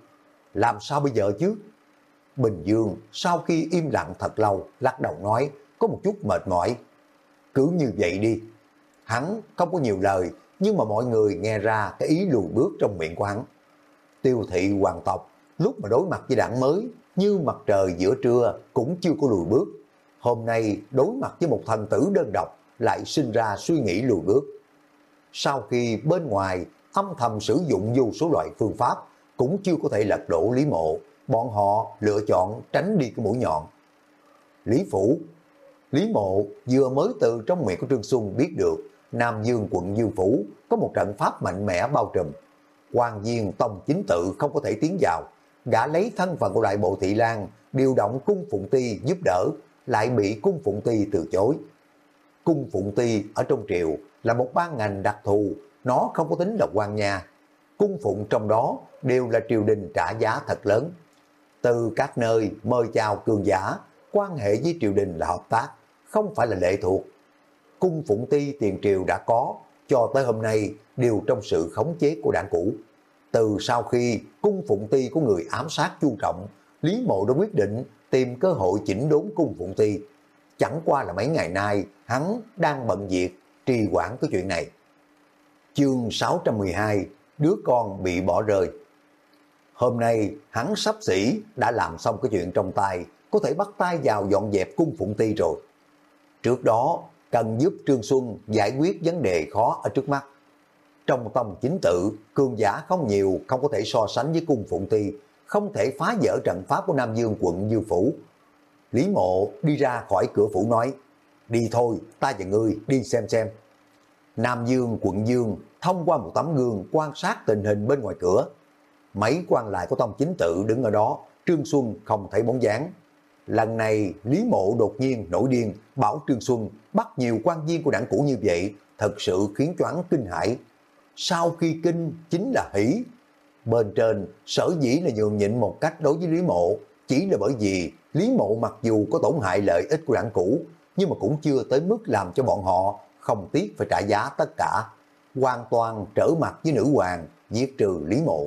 làm sao bây giờ chứ? Bình Dương sau khi im lặng thật lâu, lắc đầu nói, có một chút mệt mỏi. Cứ như vậy đi. Hắn không có nhiều lời, nhưng mà mọi người nghe ra cái ý lùi bước trong miệng của hắn. Tiêu thị hoàng tộc, lúc mà đối mặt với đảng mới, như mặt trời giữa trưa cũng chưa có lùi bước. Hôm nay đối mặt với một thần tử đơn độc lại sinh ra suy nghĩ lùi bước. Sau khi bên ngoài âm thầm sử dụng vô số loại phương pháp cũng chưa có thể lật đổ Lý Mộ, bọn họ lựa chọn tránh đi cái mũi nhọn. Lý Phủ Lý Mộ vừa mới từ trong miệng của Trương Xuân biết được Nam Dương quận Dương Phủ có một trận pháp mạnh mẽ bao trùm. quan Diên Tông chính tự không có thể tiến vào, đã lấy thân phận của đại bộ thị lan điều động cung Phụng Ti giúp đỡ, lại bị cung Phụng Ti từ chối. Cung Phụng Ti ở trong triều là một ban ngành đặc thù, nó không có tính là quan nhà. Cung Phụng trong đó đều là triều đình trả giá thật lớn. Từ các nơi mời chào cường giả, quan hệ với triều đình là hợp tác, không phải là lệ thuộc. Cung Phụng Ti tiền triều đã có, cho tới hôm nay đều trong sự khống chế của đảng cũ. Từ sau khi cung Phụng Ti của người ám sát chu trọng, Lý Mộ đã quyết định tìm cơ hội chỉnh đốn cung Phụng Ti. Chẳng qua là mấy ngày nay, hắn đang bận việc, trì quản cái chuyện này. Chương 612, đứa con bị bỏ rơi. Hôm nay, hắn sắp xỉ đã làm xong cái chuyện trong tay, có thể bắt tay vào dọn dẹp cung Phụng Ti rồi. Trước đó, cần giúp Trương Xuân giải quyết vấn đề khó ở trước mắt. Trong tông chính tự, cương giả không nhiều, không có thể so sánh với cung phụng ti, không thể phá vỡ trận pháp của Nam Dương quận Dư Phủ. Lý Mộ đi ra khỏi cửa phủ nói, đi thôi, ta và ngươi đi xem xem. Nam Dương quận Dương thông qua một tấm gương quan sát tình hình bên ngoài cửa. Mấy quan lại của tông chính tự đứng ở đó, Trương Xuân không thấy bóng dáng. Lần này, Lý Mộ đột nhiên nổi điên, bảo Trương Xuân bắt nhiều quan viên của đảng cũ như vậy, thật sự khiến choáng kinh hãi. Sau khi kinh chính là hỷ. Bên trên, sở dĩ là nhường nhịn một cách đối với Lý Mộ, chỉ là bởi vì Lý Mộ mặc dù có tổn hại lợi ích của đảng cũ, nhưng mà cũng chưa tới mức làm cho bọn họ không tiếc phải trả giá tất cả. Hoàn toàn trở mặt với nữ hoàng, giết trừ Lý Mộ.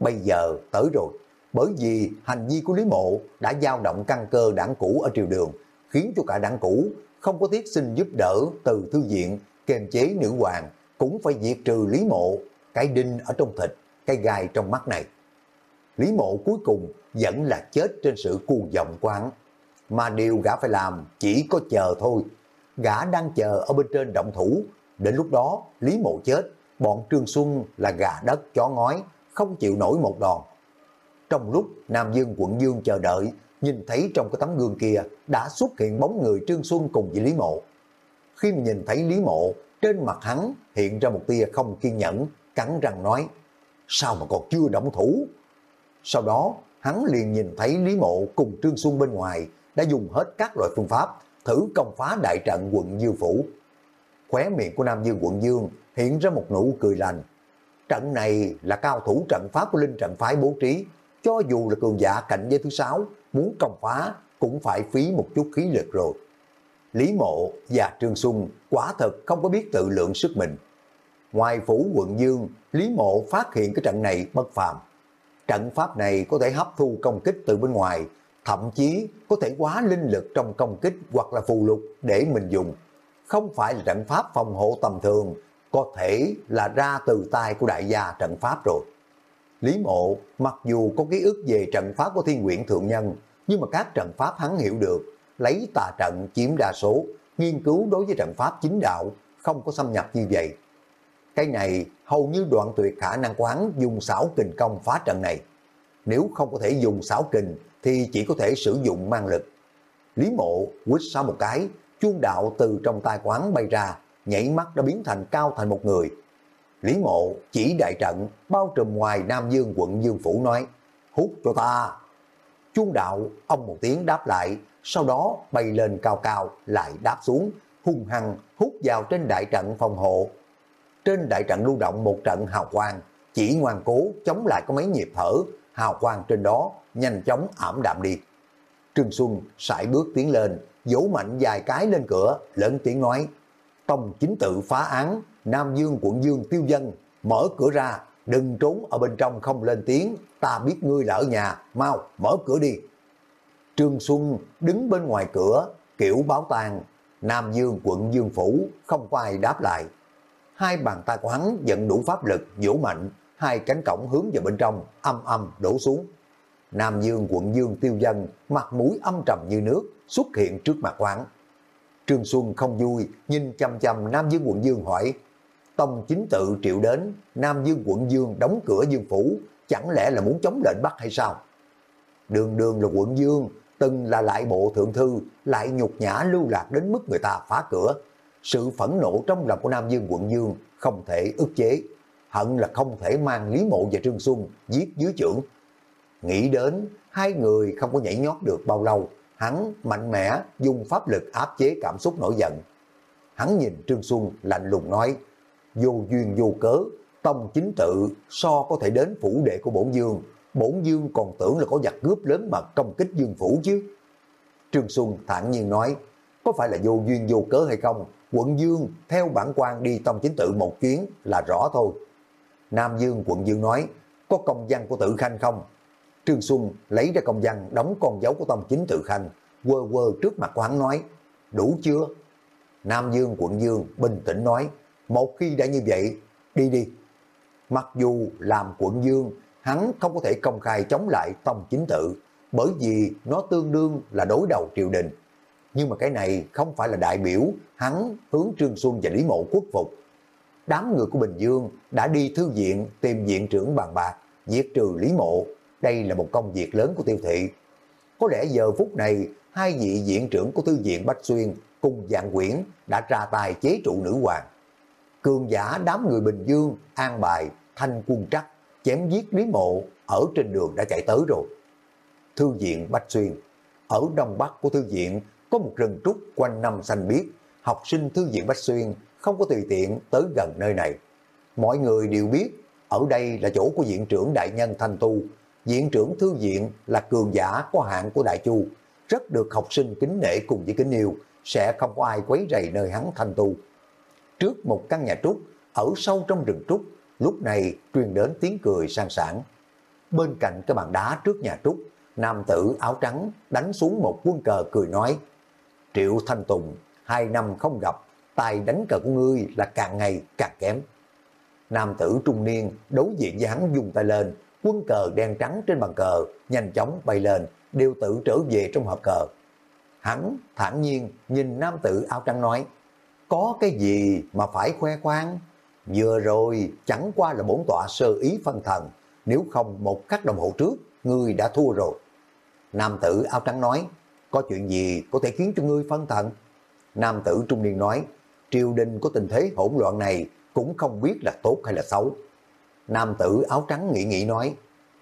Bây giờ tới rồi bởi vì hành vi của Lý Mộ đã dao động căn cơ đảng cũ ở triều đường, khiến cho cả đảng cũ không có thiết xin giúp đỡ từ thư viện, kềm chế nữ hoàng, cũng phải diệt trừ Lý Mộ, cái đinh ở trong thịt, cái gai trong mắt này. Lý Mộ cuối cùng vẫn là chết trên sự cuồng vọng quán, mà điều gã phải làm chỉ có chờ thôi. Gã đang chờ ở bên trên động thủ, đến lúc đó Lý Mộ chết, bọn Trương Xuân là gà đất chó ngói, không chịu nổi một đòn. Trong lúc Nam Dương quận Dương chờ đợi, nhìn thấy trong cái tấm gương kia đã xuất hiện bóng người Trương Xuân cùng với Lý Mộ. Khi mà nhìn thấy Lý Mộ, trên mặt hắn hiện ra một tia không kiên nhẫn, cắn răng nói, sao mà còn chưa động thủ? Sau đó, hắn liền nhìn thấy Lý Mộ cùng Trương Xuân bên ngoài đã dùng hết các loại phương pháp thử công phá đại trận quận Dương Phủ. Khóe miệng của Nam Dương quận Dương hiện ra một nụ cười lành. Trận này là cao thủ trận pháp của Linh Trận Phái bố trí, cho dù là cường giả cạnh giới thứ sáu, muốn công phá cũng phải phí một chút khí lực rồi. Lý Mộ và Trương Xuân quả thật không có biết tự lượng sức mình. Ngoài phủ quận Dương, Lý Mộ phát hiện cái trận này bất phàm. Trận pháp này có thể hấp thu công kích từ bên ngoài, thậm chí có thể quá linh lực trong công kích hoặc là phù lục để mình dùng. Không phải là trận pháp phòng hộ tầm thường, có thể là ra từ tay của đại gia trận pháp rồi. Lý Mộ mặc dù có ký ức về trận pháp của thiên quyển thượng nhân, nhưng mà các trận pháp hắn hiểu được, lấy tà trận chiếm đa số, nghiên cứu đối với trận pháp chính đạo, không có xâm nhập như vậy. Cái này hầu như đoạn tuyệt khả năng của hắn dùng xảo kình công phá trận này. Nếu không có thể dùng xảo kình thì chỉ có thể sử dụng mang lực. Lý mộ quýt sau một cái, chuông đạo từ trong tay quán bay ra, nhảy mắt đã biến thành cao thành một người, Lý Mộ chỉ đại trận bao trùm ngoài Nam Dương quận Dương Phủ nói, hút cho ta. Chuông đạo, ông một tiếng đáp lại, sau đó bay lên cao cao, lại đáp xuống, hung hăng hút vào trên đại trận phòng hộ. Trên đại trận lưu động một trận hào quang, chỉ ngoan cố chống lại có mấy nhịp thở, hào quang trên đó nhanh chóng ảm đạm đi. Trương Xuân sải bước tiến lên, vỗ mạnh vài cái lên cửa, lớn tiếng nói, Tông chính tự phá án, Nam Dương quận Dương tiêu dân, mở cửa ra, đừng trốn ở bên trong không lên tiếng, ta biết ngươi là ở nhà, mau, mở cửa đi. Trương Xuân đứng bên ngoài cửa, kiểu báo tàng, Nam Dương quận Dương Phủ, không có ai đáp lại. Hai bàn tay của hắn dẫn đủ pháp lực, vỗ mạnh, hai cánh cổng hướng vào bên trong, âm âm đổ xuống. Nam Dương quận Dương tiêu dân, mặt mũi âm trầm như nước, xuất hiện trước mặt quán. Trương Xuân không vui, nhìn chăm chăm Nam Dương quận Dương hỏi, Tông chính tự triệu đến, Nam Dương quận Dương đóng cửa Dương Phủ, chẳng lẽ là muốn chống lệnh bắt hay sao? Đường đường là quận Dương, từng là lại bộ thượng thư, lại nhục nhã lưu lạc đến mức người ta phá cửa. Sự phẫn nộ trong lòng của Nam Dương quận Dương không thể ức chế, hận là không thể mang Lý Mộ và Trương Xuân giết dưới trưởng. Nghĩ đến, hai người không có nhảy nhót được bao lâu, hắn mạnh mẽ dùng pháp lực áp chế cảm xúc nổi giận. Hắn nhìn Trương Xuân lạnh lùng nói, vô duyên vô cớ, tông chính tự so có thể đến phủ đệ của bổn dương, bổn dương còn tưởng là có giặc cướp lớn mà công kích dương phủ chứ. Trương Xuân thản nhiên nói, có phải là vô duyên vô cớ hay không, quận dương theo bản quan đi tông chính tự một chuyến là rõ thôi. Nam Dương quận dương nói, có công văn của tự khanh không? Trương Xuân lấy ra công văn đóng con dấu của tông chính tự khanh, quơ quơ trước mặt của hắn nói, đủ chưa? Nam Dương quận Dương bình tĩnh nói, một khi đã như vậy, đi đi. Mặc dù làm quận dương, hắn không có thể công khai chống lại tông chính tự, bởi vì nó tương đương là đối đầu triều đình. Nhưng mà cái này không phải là đại biểu hắn hướng Trương Xuân và Lý Mộ quốc phục. Đám người của Bình Dương đã đi thư viện tìm viện trưởng bàn bạc, diệt trừ Lý Mộ. Đây là một công việc lớn của tiêu thị. Có lẽ giờ phút này, hai vị viện trưởng của thư viện Bách Xuyên cùng dạng quyển đã ra tài chế trụ nữ hoàng. Cường giả đám người Bình Dương, an bài, thanh quân trắc, chém giết Lý Mộ ở trên đường đã chạy tới rồi. Thư viện Bách Xuyên Ở đông bắc của thư viện có một rừng trúc quanh năm xanh biếc, học sinh thư viện Bách Xuyên không có tùy tiện tới gần nơi này. Mọi người đều biết, ở đây là chỗ của viện trưởng đại nhân Thanh Tu, viện trưởng thư viện là cường giả có hạng của Đại Chu, rất được học sinh kính nể cùng với kính yêu, sẽ không có ai quấy rầy nơi hắn Thanh Tu. Trước một căn nhà trúc, ở sâu trong rừng trúc, lúc này truyền đến tiếng cười sang sảng. Bên cạnh cái bàn đá trước nhà trúc, nam tử áo trắng đánh xuống một quân cờ cười nói, Triệu Thanh Tùng, hai năm không gặp, tài đánh cờ của ngươi là càng ngày càng kém. Nam tử trung niên đối diện với hắn dùng tay lên, quân cờ đen trắng trên bàn cờ nhanh chóng bay lên, đều tự trở về trong hộp cờ. Hắn thản nhiên nhìn nam tử áo trắng nói, có cái gì mà phải khoe khoang? Vừa rồi chẳng qua là bổn tọa sơ ý phân thần, nếu không một khắc đồng hồ trước, ngươi đã thua rồi. Nam tử áo trắng nói, có chuyện gì có thể khiến cho ngươi phân thần? Nam tử trung niên nói, triều đình có tình thế hỗn loạn này cũng không biết là tốt hay là xấu. Nam tử áo trắng nghĩ nghĩ nói,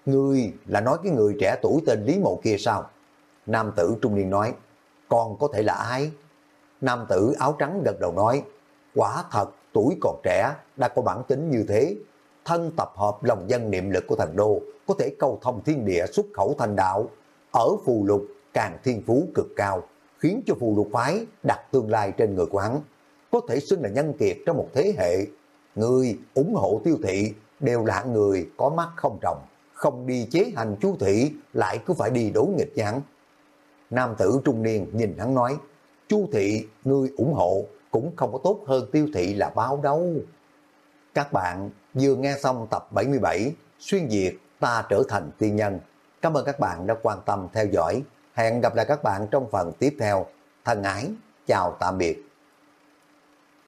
ngươi là nói cái người trẻ tuổi tên Lý Mộ kia sao? Nam tử trung niên nói, còn có thể là ai? Nam tử áo trắng gật đầu nói, quả thật tuổi còn trẻ đã có bản tính như thế, thân tập hợp lòng dân niệm lực của thành đô, có thể câu thông thiên địa xuất khẩu thành đạo, ở phù lục càng thiên phú cực cao, khiến cho phù lục phái đặt tương lai trên người của hắn, có thể xưng là nhân kiệt trong một thế hệ. Người ủng hộ tiêu thị đều là người có mắt không trồng, không đi chế hành chú thị lại cứ phải đi đối nghịch với hắn. Nam tử trung niên nhìn hắn nói, chu thị người ủng hộ cũng không có tốt hơn tiêu thị là bao đâu. Các bạn vừa nghe xong tập 77 Xuyên Việt ta trở thành tiên nhân. Cảm ơn các bạn đã quan tâm theo dõi. Hẹn gặp lại các bạn trong phần tiếp theo. Thân ái, chào tạm biệt.